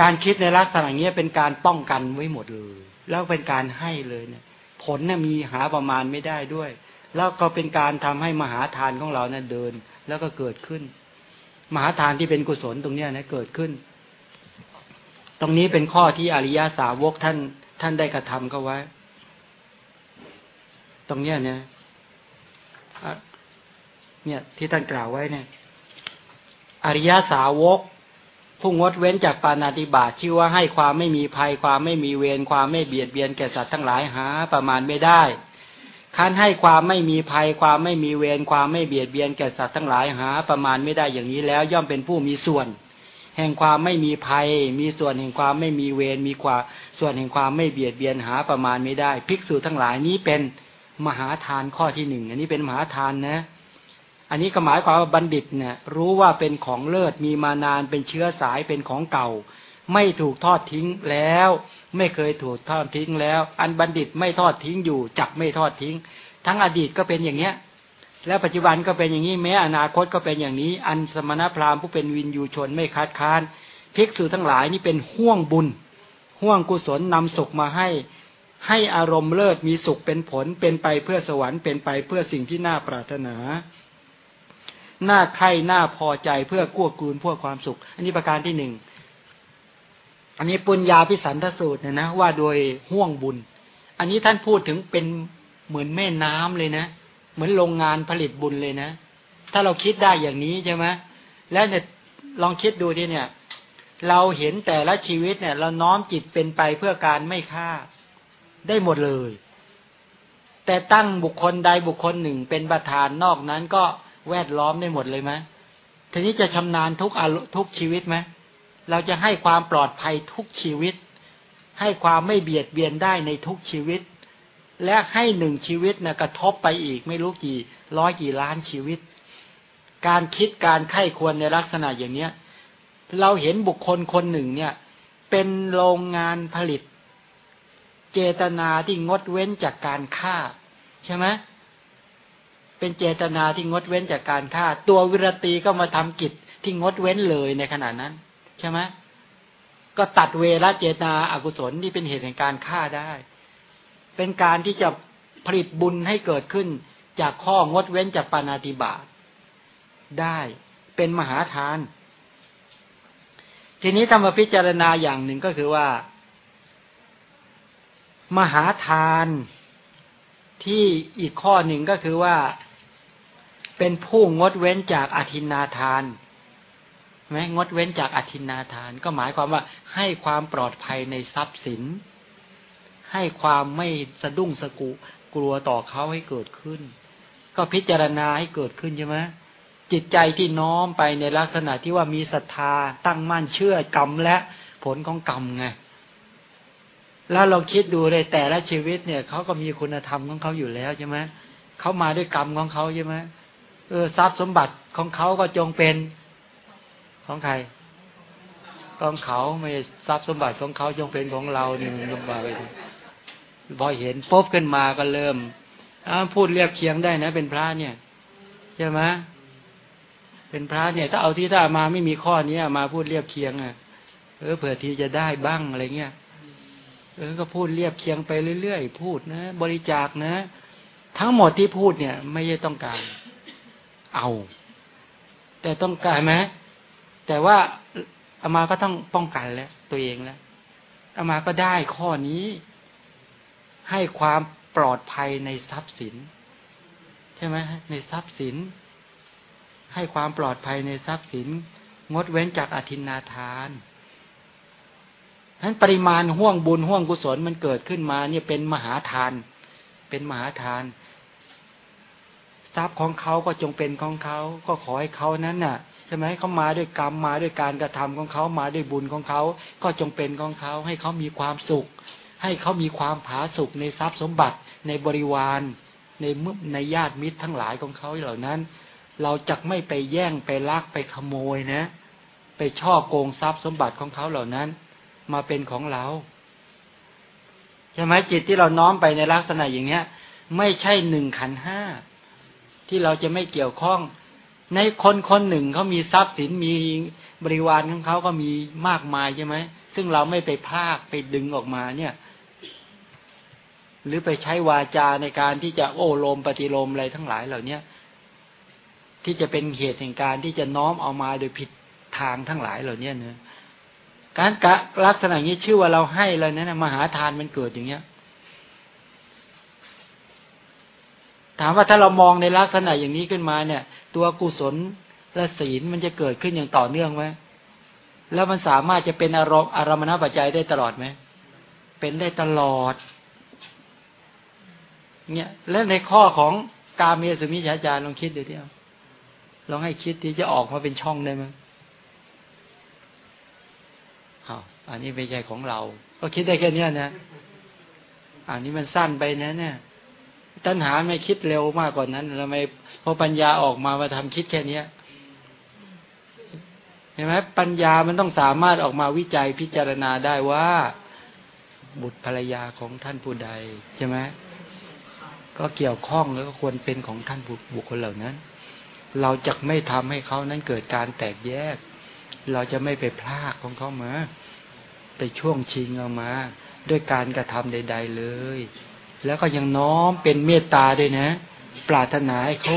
การคิดในลักษณะอย่างนี้ยเป็นการป้องกันไว้หมดเลย แล้วเป็นการให้เลยเนี่ย ผลเนี่ยมีหาประมาณไม่ได้ด้วย แล้วก็เป็นการทำให้มหาทานของเราเนี่ยเดิน แล้วก็เกิดขึ้น มหาทานที่เป็นกุศลตรงเนี้ยนะเกิดขึ้น ตรงนี้เป็นข้อที่อริยาสาวกท่านท่านได้กระทำก็ไว้ ตรงเนี้ยเนี่ย เนี่ยที่ท่านกล่าวไว้เนี่ย อริยสาวกผู้งดเว้นจากปานาติบาตชื่อว่าให้ความไม่มีภัยความไม่มีเวรความไม่เบียดเบียนแก่สัตว์ทั้งหลายหา ประมาณไม่ได้คันให้ความไม่มีภัยความไม่มีเวรความไม่เบียดเบียนแก่สัตว์ทั้งหลายหา ประมาณไม่ได้อย่างนี้แล้ว ย่อมเป็นผู้มีส่วน แห่งความไม่มีภัย มีส่วนแห่งความไม่มีเวรมีความส่วนแห่งความไม่เบียดเบียนหาประมาณไม่ได้ ภิกษุทั้งหลายนี้เป็นมหาทานข้อที่หนึ่งอันนี้เป็นมหาทานนะ อันนี้ก็หมายความว่าบัณฑิตเนี่ย รู้ว่าเป็นของเลิศมีมานานเป็นเชื้อสายเป็นของเก่า ไม่ถูกทอดทิ้งแล้ว ไม่เคยถูกทอดทิ้งแล้ว อันบัณฑิตไม่ทอดทิ้งอยู่จักไม่ทอดทิ้ง ทั้งอดีตก็เป็นอย่างเนี้ย แล้วปัจจุบันก็เป็นอย่างนี้แม้อนาคตก็เป็นอย่างนี้ อันสมณพราหมณ์ผู้เป็นวินยูชนไม่คัดค้านภิกษุทั้งหลายนี่เป็นห่วงบุญห่วงกุศลนำสุขมาให้ให้อารมณ์เลิศมีสุขเป็นผลเป็นไปเพื่อสวรรค์เป็นไปเพื่อสิ่งที่น่าปรารถนา หน้าใครหน้าพอใจเพื่อกู้กูลพวกความสุข อันนี้ประการที่หนึ่งอันนี้ปุญญาพิสันทสูตรเนี่ยนะว่าโดยห่วงบุญ อันนี้ท่านพูดถึงเป็นเหมือนแม่น้ำเลยนะ เหมือนโรงงานผลิตบุญเลยนะ ถ้าเราคิดได้อย่างนี้ใช่ไหมแล้วเนี่ยลองคิดดูดิเนี่ย เราเห็นแต่ละชีวิตเนี่ย เราน้อมจิตเป็นไปเพื่อการไม่ฆ่าได้หมดเลย แต่ตั้งบุคคลใดบุคคลหนึ่งเป็นประธานนอกนั้นก็ แวดล้อมได้หมดเลยไหมทีนี้จะชำนาญทุกอารทุกชีวิตไหมเราจะให้ความปลอดภัยทุกชีวิต ให้ความไม่เบียดเบียนได้ในทุกชีวิต และให้หนึ่งชีวิตนะกระทบไปอีกไม่รู้กี่ ร้อยกี่ล้านชีวิต การคิดการไข้ควรในลักษณะอย่างเนี้ย เราเห็นบุคคลคนหนึ่งเนี่ย เป็นโรงงานผลิต เจตนาที่งดเว้นจากการฆ่า ใช่ไหมเเป็นเจตนาที่งดเว้นจากการฆ่า ตัววิรตีก็มาทำกิจที่งดเว้นเลยในขณะนั้น ใช่ไหมก็ตัดเวรเจตนาอากุศลที่เป็นเหตุแห่งการฆ่าได้ เป็นการที่จะผลิตบุญให้เกิดขึ้น จากข้องดเว้นจากปานาติบาตได้เป็นมหาทาน ทีนี้ธรรมพิจารณาอย่างหนึ่งก็คือว่า มหาทานที่อีกข้อหนึ่งก็คือว่า เป็นผู้งดเว้นจากอธินาทานไหมงดเว้นจากอธินาทาน ก็หมายความว่าให้ความปลอดภัยในทรัพย์สิน ให้ความไม่สะดุ้งสะกุกลัวต่อเขาให้เกิดขึ้น ก็พิจารณาให้เกิดขึ้นใช่ไหมจิตใจที่น้อมไปในลักษณะที่ว่ามีศรัทธาตั้งมั่นเชื่อกรรมและผลของกรรมไงแล้วเราคิดดูเลยแต่ละชีวิตเนี่ยเขาก็มีคุณธรรมของเขาอยู่แล้วใช่ไหมเขามาด้วยกรรมของเขาใช่ไหม เออทรัพย์สมบัติของเขาก็จงเป็นของใครของเขาไม่ทรัพย์สมบัติของเขาจงเป็นของเราเนี่ยลำบากเลยพอเห็นปุ๊บขึ้นมาก็เริ่มอพูดเรียบเคียงได้นะ เป็นพระเนี่ยใช่ไหมเป็นพระเนี่ย ถ้าเอาที่ถ้ามาไม่มีข้อนี้มาพูดเรียบเคียงอะเออเผื่อที่จะได้บ้างอะไรเงี้ยเออก็พูดเรียบเคียงไปเรื่อยๆพูดนะ บริจาคนะ ทั้งหมดที่พูดเนี่ย ไม่ใช่ต้องการ เอา แต่ต้องการไหมแต่ว่าอามาก็ต้องป้องกันแล้ว ตัวเองแล้วอามาก็ได้ข้อนี้ ให้ความปลอดภัยในทรัพย์สิน ใช่ไหมในทรัพย์สิน ให้ความปลอดภัยในทรัพย์สิน งดเว้นจากอธินาทานฉะนั้นปริมาณห่วงบุญห่วงกุศลมันเกิดขึ้นมา เนี่ยเป็นมหาทาน เป็นมหาทาน ทรัพย์ของเขาก็จงเป็นของเขา ก็ขอให้เขานั้นน่ะใช่ไหมเขามาด้วยกรรมมาด้วยการกระทำของเขามาด้วยบุญของเขา ก็จงเป็นของเขา ให้เขามีความสุข ให้เขามีความผาสุกในทรัพย์สมบัติในบริวารในมืในญาติมิตรทั้งหลายของเขาเหล่านั้น เราจะไม่ไปแย่งไปลักไปขโมยนะ ไปช่อโกงทรัพย์สมบัติของเขาเหล่านั้น มาเป็นของเราใช่ไหมจิตที่เราน้อมไปในลักษณะอย่างเนี้ย ไม่ใช่หนึ่งขันห้า ที่เราจะไม่เกี่ยวข้อง ในคนคนหนึ่งเขามีทรัพย์สินมีบริวารของเขาก็มีมากมายใช่ไหมซึ่งเราไม่ไปพากไปดึงออกมาเนี่ย หรือไปใช้วาจาในการที่จะโอ้โลมปฏิโลมอะไรทั้งหลายเหล่าเนี้ยที่จะเป็นเหตุแห่งการที่จะน้อมเอามาโดยผิดทางทั้งหลายเหล่านี้เนะการกะลักษณะนี้ชื่อว่าเราให้แล้วนะมหาทานมันเกิดอย่างเงี้ย ถามว่าถ้าเรามองในลักษณะอย่างนี้ขึ้นมาเนี่ย ตัวกุศลและศีลมันจะเกิดขึ้นอย่างต่อเนื่องไหมแล้วมันสามารถจะเป็นอารมณ์อารมณปัจจัยได้ตลอดไหมเป็นได้ตลอด เนี่ยและในข้อของกาเมสุมิชาจารลองคิดดูที่ลองให้คิดที่จะออกมาเป็นช่องได้ไหมอ้าวอันนี้ไม่ใช่ของเรา ก็คิดได้แค่นี้นะอันนี้มันสั้นไปนะเนี่ย ตัณหาไม่คิดเร็วมากกว่านั้นทำไมพอปัญญาออกมามาทำคิดแค่เนี้ยเห็นไหมปัญญามันต้องสามารถออกมาวิจัยพิจารณาได้ว่า บุตรภรรยาของท่านผู้ใดใช่ไหมก็เกี่ยวข้องแล้วก็ควรเป็นของท่านบุคคลเหล่านั้น เราจะไม่ทำให้เขานั้นเกิดการแตกแยก เราจะไม่ไปพลากของเขามาไปช่วงชิงเอามา ด้วยการกระทำใด ๆเลย แล้วก็ยังน้อมเป็นเมตตาด้วยนะ ปรารถนาให้เขา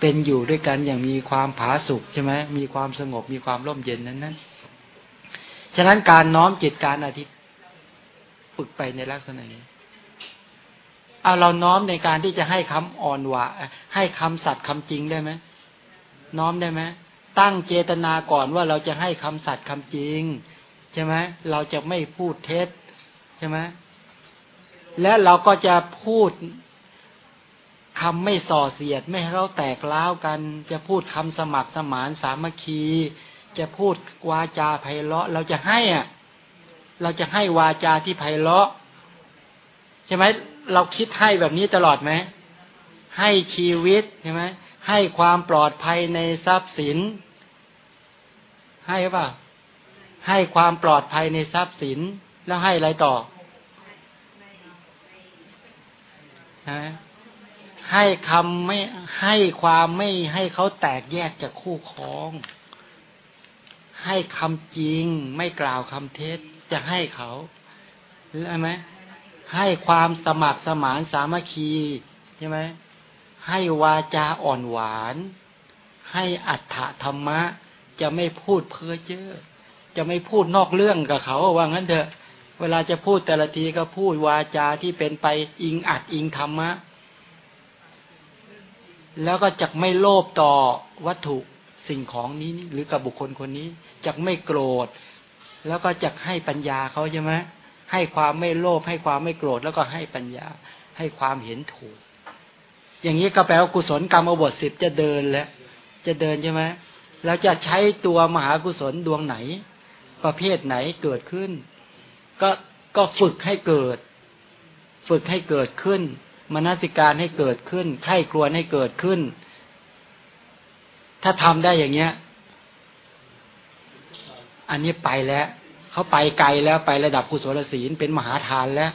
เป็นอยู่ด้วยกันอย่างมีความผาสุกใช่ไหมมีความสงบมีความร่มเย็นนั้นนั้นฉะนั้นการน้อมจิตการอธิตต์ฝึกไปในลักษณะนี้เอาเราน้อมในการที่จะให้คำอ่อนหวาให้คำสัตย์คำจริงได้ไหมน้อมได้ไหมตั้งเจตนาก่อนว่าเราจะให้คำสัตย์คำจริง ใช่ไหมเราจะไม่พูดเท็จใช่ไหม และเราก็จะพูดคำไม่ส่อเสียด ไม่ให้เราแตกล้าวกัน จะพูดคำสมัครสมานสามัคคี จะพูดวาจาไพเราะ เราจะให้อะ เราจะให้วาจาที่ไพเราะ ใช่ไหมเราคิดให้แบบนี้ตลอดไหมให้ชีวิตใช่ไหมให้ความปลอดภัยในทรัพย์สิน ให้ป่ะให้ความปลอดภัยในทรัพย์สินแล้วให้อะไรต่อ ให้คำไม่ให้ความไม่ให้เขาแตกแยกจากคู่ครอง ให้คำจริงไม่กล่าวคำเท็จจะให้เขาใช่ไหมให้ความสมัครสมานสามัคคีใช่ไหมให้วาจาอ่อนหวาน ให้อัตถธรรมะ จะไม่พูดเพ้อเจ้อจะไม่พูดนอกเรื่องกับเขาว่างั้นเถอะ เวลาจะพูดแต่ละทีก็พูดวาจาที่เป็นไปอิงอัดอิงธรรมะ แล้วก็จะไม่โลภต่อวัตถุสิ่งของนี้หรือกับบุคคลคนนี้จะไม่โกรธ แล้วก็จะให้ปัญญาเขาใช่ไหมให้ความไม่โลภให้ความไม่โกรธแล้วก็ให้ปัญญา ให้ความเห็นถูก อย่างนี้ก็แปลว่ากุศลกรรมอบทสิบจะเดินแล้ว จะเดินใช่ไหมแล้วจะใช้ตัวมหากุศลดวงไหน ประเภทไหนเกิดขึ้น ก็ก็ฝึกให้เกิด ฝึกให้เกิดขึ้นมนสิการให้เกิดขึ้นไข้ครวญให้เกิดขึ้น ถ้าทำได้อย่างเงี้ย อันนี้ไปแล้วเขาไปไกลแล้วไประดับกุศลศีลเป็นมหาทานแล้ว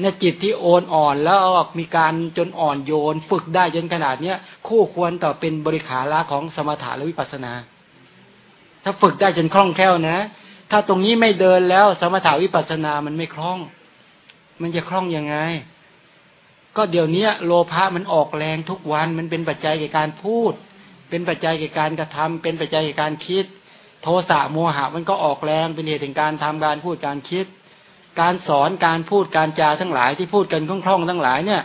เนี่ยจิตที่โอนอ่อนแล้วมีการจนอ่อนโยน ฝึกได้จนขนาดเนี้ยคู่ควรต่อเป็นบริขาระของสมถะและวิปัสสนา ถ้าฝึกได้จนคล่องแคล่วนะ ถ้าตรงนี้ไม่เดินแล้ว สมถะวิปัสสนามันไม่คล่อง มันจะคล่องยังไง ก็เดี๋ยวนี้โลภะมันออกแรงทุกวัน มันเป็นปัจจัยแก่การพูด เป็นปัจจัยแก่การกระทำเป็นปัจจัยแก่การคิด โทสะโมหะมันก็ออกแรงเป็นเหตุแห่งการทำการพูดการคิด การสอนการพูดการจาทั้งหลายที่พูดกันคล่องๆทั้งหลายเนี่ย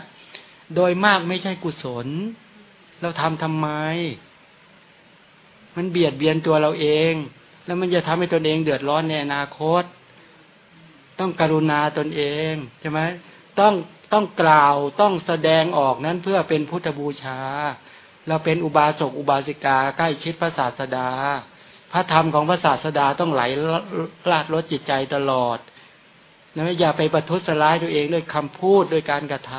โดยมากไม่ใช่กุศล เราทำทำไม มันเบียดเบียนตัวเราเอง แล้วมันจะทำให้ตนเองเดือดร้อนในอนาคต ต้องกรุณาตนเองใช่ไหมต้องต้องกล่าวต้องแสดงออกนั้นเพื่อเป็นพุทธบูชา เราเป็นอุบาสกอุบาสิกาใกล้ชิดพระศาสดา พระธรรมของพระศาสดาต้องไหลลาดลดจิตใจตลอดนะอย่าไปประทุษร้ายตัวเองด้วยคำพูดด้วยการกระท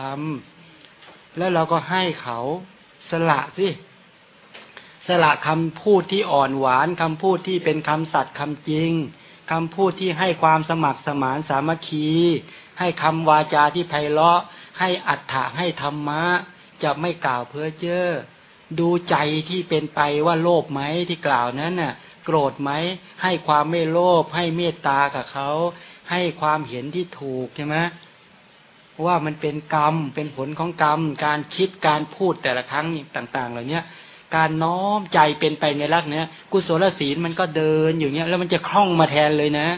ำแล้วเราก็ให้เขาสละสิ สละคำพูดที่อ่อนหวานคำพูดที่เป็นคำสัตย์คำจริงคคำพูดที่ให้ความสมัครสมานสามัคคี ให้คำวาจาที่ไพเราะ ให้อัตถะให้ธรรมะ จะไม่กล่าวเพ้อเจ้อดูใจที่เป็นไปว่าโลภไหมที่กล่าวนั้นน่ะ โกรธไหมให้ความไม่โลภให้เมตตากับเขาให้ความเห็นที่ถูกใช่ไหมว่ามันเป็นกรรมเป็นผลของกรรม การคิดการพูดแต่ละครั้งต่าง ๆ เหล่านี้ การน้อมใจเป็นไปในรักเนี้ยกุศลศีลมันก็เดินอยู่เนี้ยแล้วมันจะคล่องมาแทนเลยนะ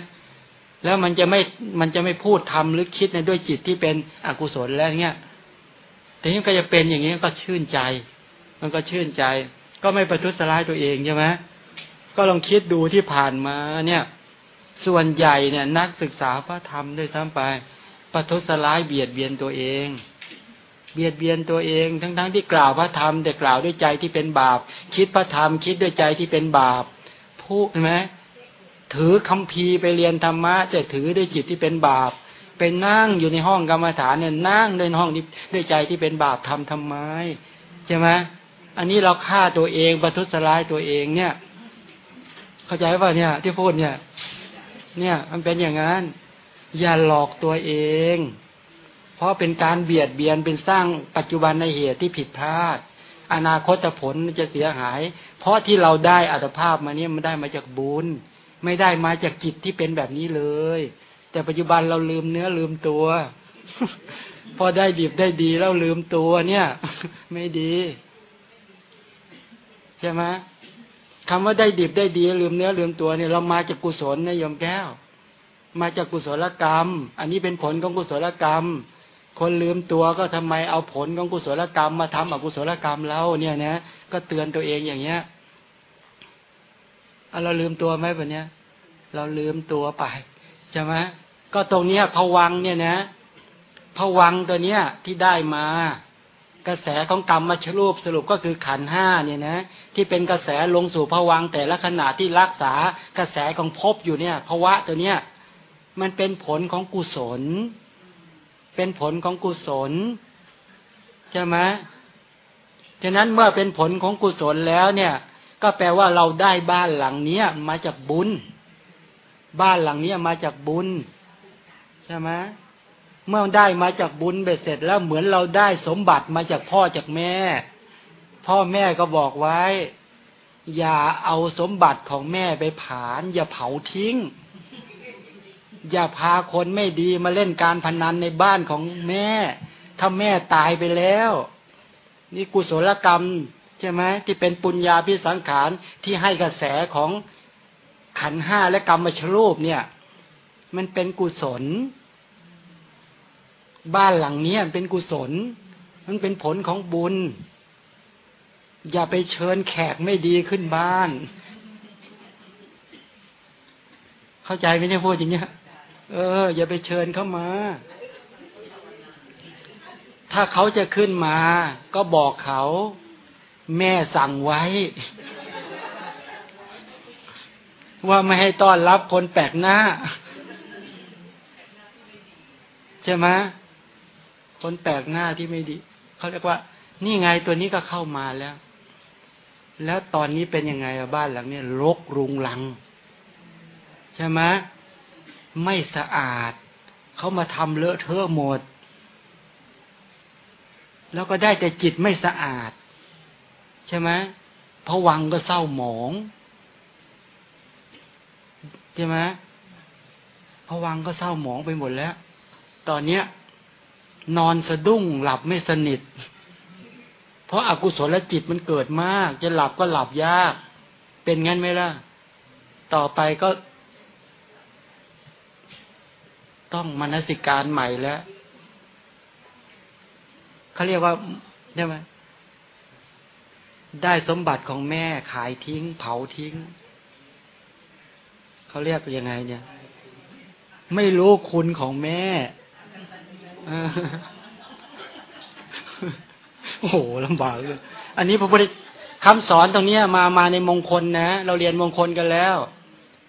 แล้วมันจะไม่มันจะไม่พูดทำหรือคิดในด้วยจิตที่เป็นอกุศลแล้วเนี้ยแต่นี้ก็จะเป็นอย่างนี้ก็ชื่นใจ มันก็ชื่นใจ ก็ไม่ประทุษร้ายตัวเองใช่ไหมก็ลองคิดดูที่ผ่านมาเนี่ย ส่วนใหญ่เนี่ย นักศึกษาพระธรรมด้วยซ้ำไปประทุษร้ายเบียดเบียนตัวเอง เบียดเบียนตัวเอง ทั้งๆทที่กล่าวพระธรรม แต่กล่าวด้วยใจที่เป็นบาป คิดพระธรรม คิดด้วยใจที่เป็นบาปพูดไหมถือคำพีไปเรียนธรรมะแต่ถือด้วยจิตที่เป็นบาปไปนั่งอยู่ในห้องกรรมฐานเนี่ยนั่งในห้องนี้ด้วยใจที่เป็นบาปทำทำไมใช่ไหมอันนี้เราฆ่าตัวเองประทุษร้ายตัวเองเนี่ย เข้าใจป่ะเนี่ย ที่พูดเนี่ย เนี่ย มันเป็นอย่างนั้น อย่าหลอกตัวเอง เพราะเป็นการเบียดเบียนเป็นสร้างปัจจุบันในเหตุที่ผิดพลาด อนาคตผลจะเสียหาย เพราะที่เราได้อัตภาพมาเนี่ยมันได้มาจากบุญ ไม่ได้มาจากจิตที่เป็นแบบนี้เลย แต่ปัจจุบันเราลืมเนื้อลืมตัว พอได้ดีได้ดีแล้วลืมตัวเนี่ย ไม่ดีใช่ไหมคำว่าได้ดีได้ดีลืมเนื้อลืมตัวเนี่ยเรามาจากกุศลนะยมแก้ว มาจากกุศลกรรม อันนี้เป็นผลของกุศลกรรม คนลืมตัวก็ทำไมเอาผลของกุศลกรรมมาทำอกุศลกรรมแล้วเนี่ยนะก็เตือนตัวเองอย่างเงี้ยเราลืมตัวไหมแบบเนี้ย เราลืมตัวไปใช่ไหมก็ตรงเนี้ยผวังเนี่ยนะผวังตัวเนี้ยที่ได้มา กระแสของกรรมมาชรูปสรุปก็คือขันห้าเนี่ยนะ ที่เป็นกระแสลงสู่ผวังแต่ละขณะที่รักษากระแสของภพอยู่เนี่ยภาวะตัวเนี้ยมันเป็นผลของกุศล เป็นผลของกุศลใช่ไหมฉะนั้นเมื่อเป็นผลของกุศลแล้วเนี่ย ก็แปลว่าเราได้บ้านหลังเนี้ยมาจากบุญ บ้านหลังเนี้ยมาจากบุญใช่ไหมเมื่อได้มาจากบุญเบ็ดเสร็จแล้วเหมือนเราได้สมบัติมาจากพ่อจากแม่ พ่อแม่ก็บอกไว้ อย่าเอาสมบัติของแม่ไปผาน อย่าเผาทิ้ง อย่าพาคนไม่ดีมาเล่นการพนันในบ้านของแม่ ถ้าแม่ตายไปแล้ว นี่กุศลกรรมใช่ไหมที่เป็นปุญญาพิสังขารที่ให้กระแสของขันห้าและกรรมชรูปเนี่ย มันเป็นกุศล บ้านหลังนี้เป็นกุศล มันเป็นผลของบุญ อย่าไปเชิญแขกไม่ดีขึ้นบ้าน เข้าใจไหมเนี่ยพูดอย่างเงี้ย เออ อย่าไปเชิญเข้ามา ถ้าเขาจะขึ้นมา ก็บอกเขา แม่สั่งไว้ ว่าไม่ให้ต้อนรับคนแปลกหน้า ใช่ไหมคนแปลกหน้าที่ไม่ดี เขาเรียกว่า นี่ไงตัวนี้ก็เข้ามาแล้ว แล้วตอนนี้เป็นยังไงบ้านหลังนี้รกรุงรัง ใช่ไหม ไม่สะอาด เขามาทำเลอะเทอะหมด แล้วก็ได้แต่จิตไม่สะอาด ใช่ไหมพวังก็เศร้าหมองใช่ไหมพวังก็เศร้าหมองไปหมดแล้ว ตอนเนี้ย นอนสะดุ้งหลับไม่สนิท เพราะอากุศลจิตมันเกิดมาก จะหลับก็หลับยาก เป็นงั้นไหมล่ะ ต่อไปก็ ต้องมนสิการใหม่แล้วเขาเรียกว่าใช่ไหมได้สมบัติของแม่ขายทิ้ง เผาทิ้งเขาเรียกยังไง เนี่ย ไม่รู้คุณของแม่โอ้โหลำบากเลยอันนี้พระพุทธคำสอนตรงนี้มามาในมงคลนะ เราเรียนมงคลกันแล้ว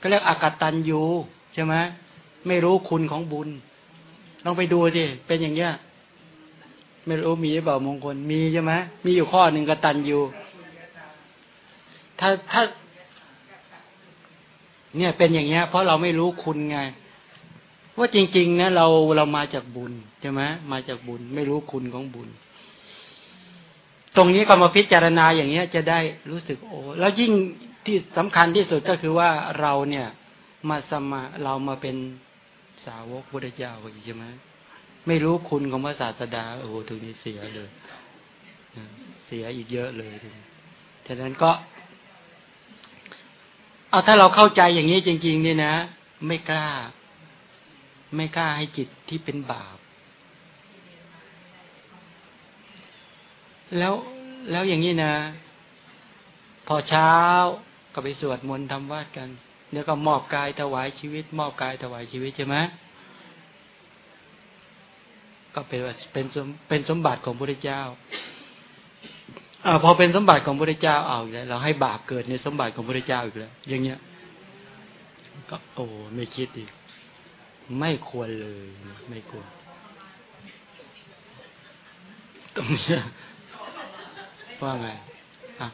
ก็เรียกอากตันยูใช่ไหม ไม่รู้คุณของบุญลองไปดูสิเป็นอย่างเงี้ย ไม่รู้มีหรือเปล่ามงคลมีใช่ไหมมีอยู่ข้อหนึ่งกตันอยู่ถ้าถ้า เนี่ยเป็นอย่างเงี้ย เพราะเราไม่รู้คุณไงว่าจริง ๆ นะเราเรามาจากบุญใช่ไหมมาจากบุญ ไม่รู้คุณของบุญ ตรงนี้ก็มาพิจารณาอย่างเงี้ย จะได้รู้สึกโอ้แล้วยิ่งที่สำคัญที่สุดก็คือว่าเราเนี่ย มาสมาเรามาเป็น สาวกพุทธเจ้าอีกใช่ไหมไม่รู้คุณของพระศาสดา โอ้โหถึงนี้เสียเลยเสียอีกเยอะเลยทีฉะนั้นก็เอาถ้าเราเข้าใจอย่างนี้จริง ๆ เนี่ยนะ ไม่กล้า ไม่กล้าให้จิตที่เป็นบาป แล้วแล้วอย่างนี้นะ พอเช้าก็ไปสวดมนต์ทำวัดกัน เดี๋ยวก็มอบกายถวายชีวิต มอบกายถวายชีวิตใช่ไหมก็เป็นว่าเป็นสมเป็นสมบัติของพระเจ้าอาพอเป็นสมบัติของพระเจ้าเอาอีกแล้วเราให้บาปเกิดในสมบัติของพระเจ้าอีกแล้วอย่างเงี้ย ก็ โอ้ไม่คิดอีก ไม่ควรเลย ไม่ควรตรงนี้ว่าไงอะ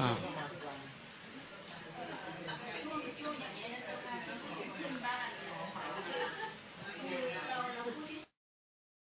อ่า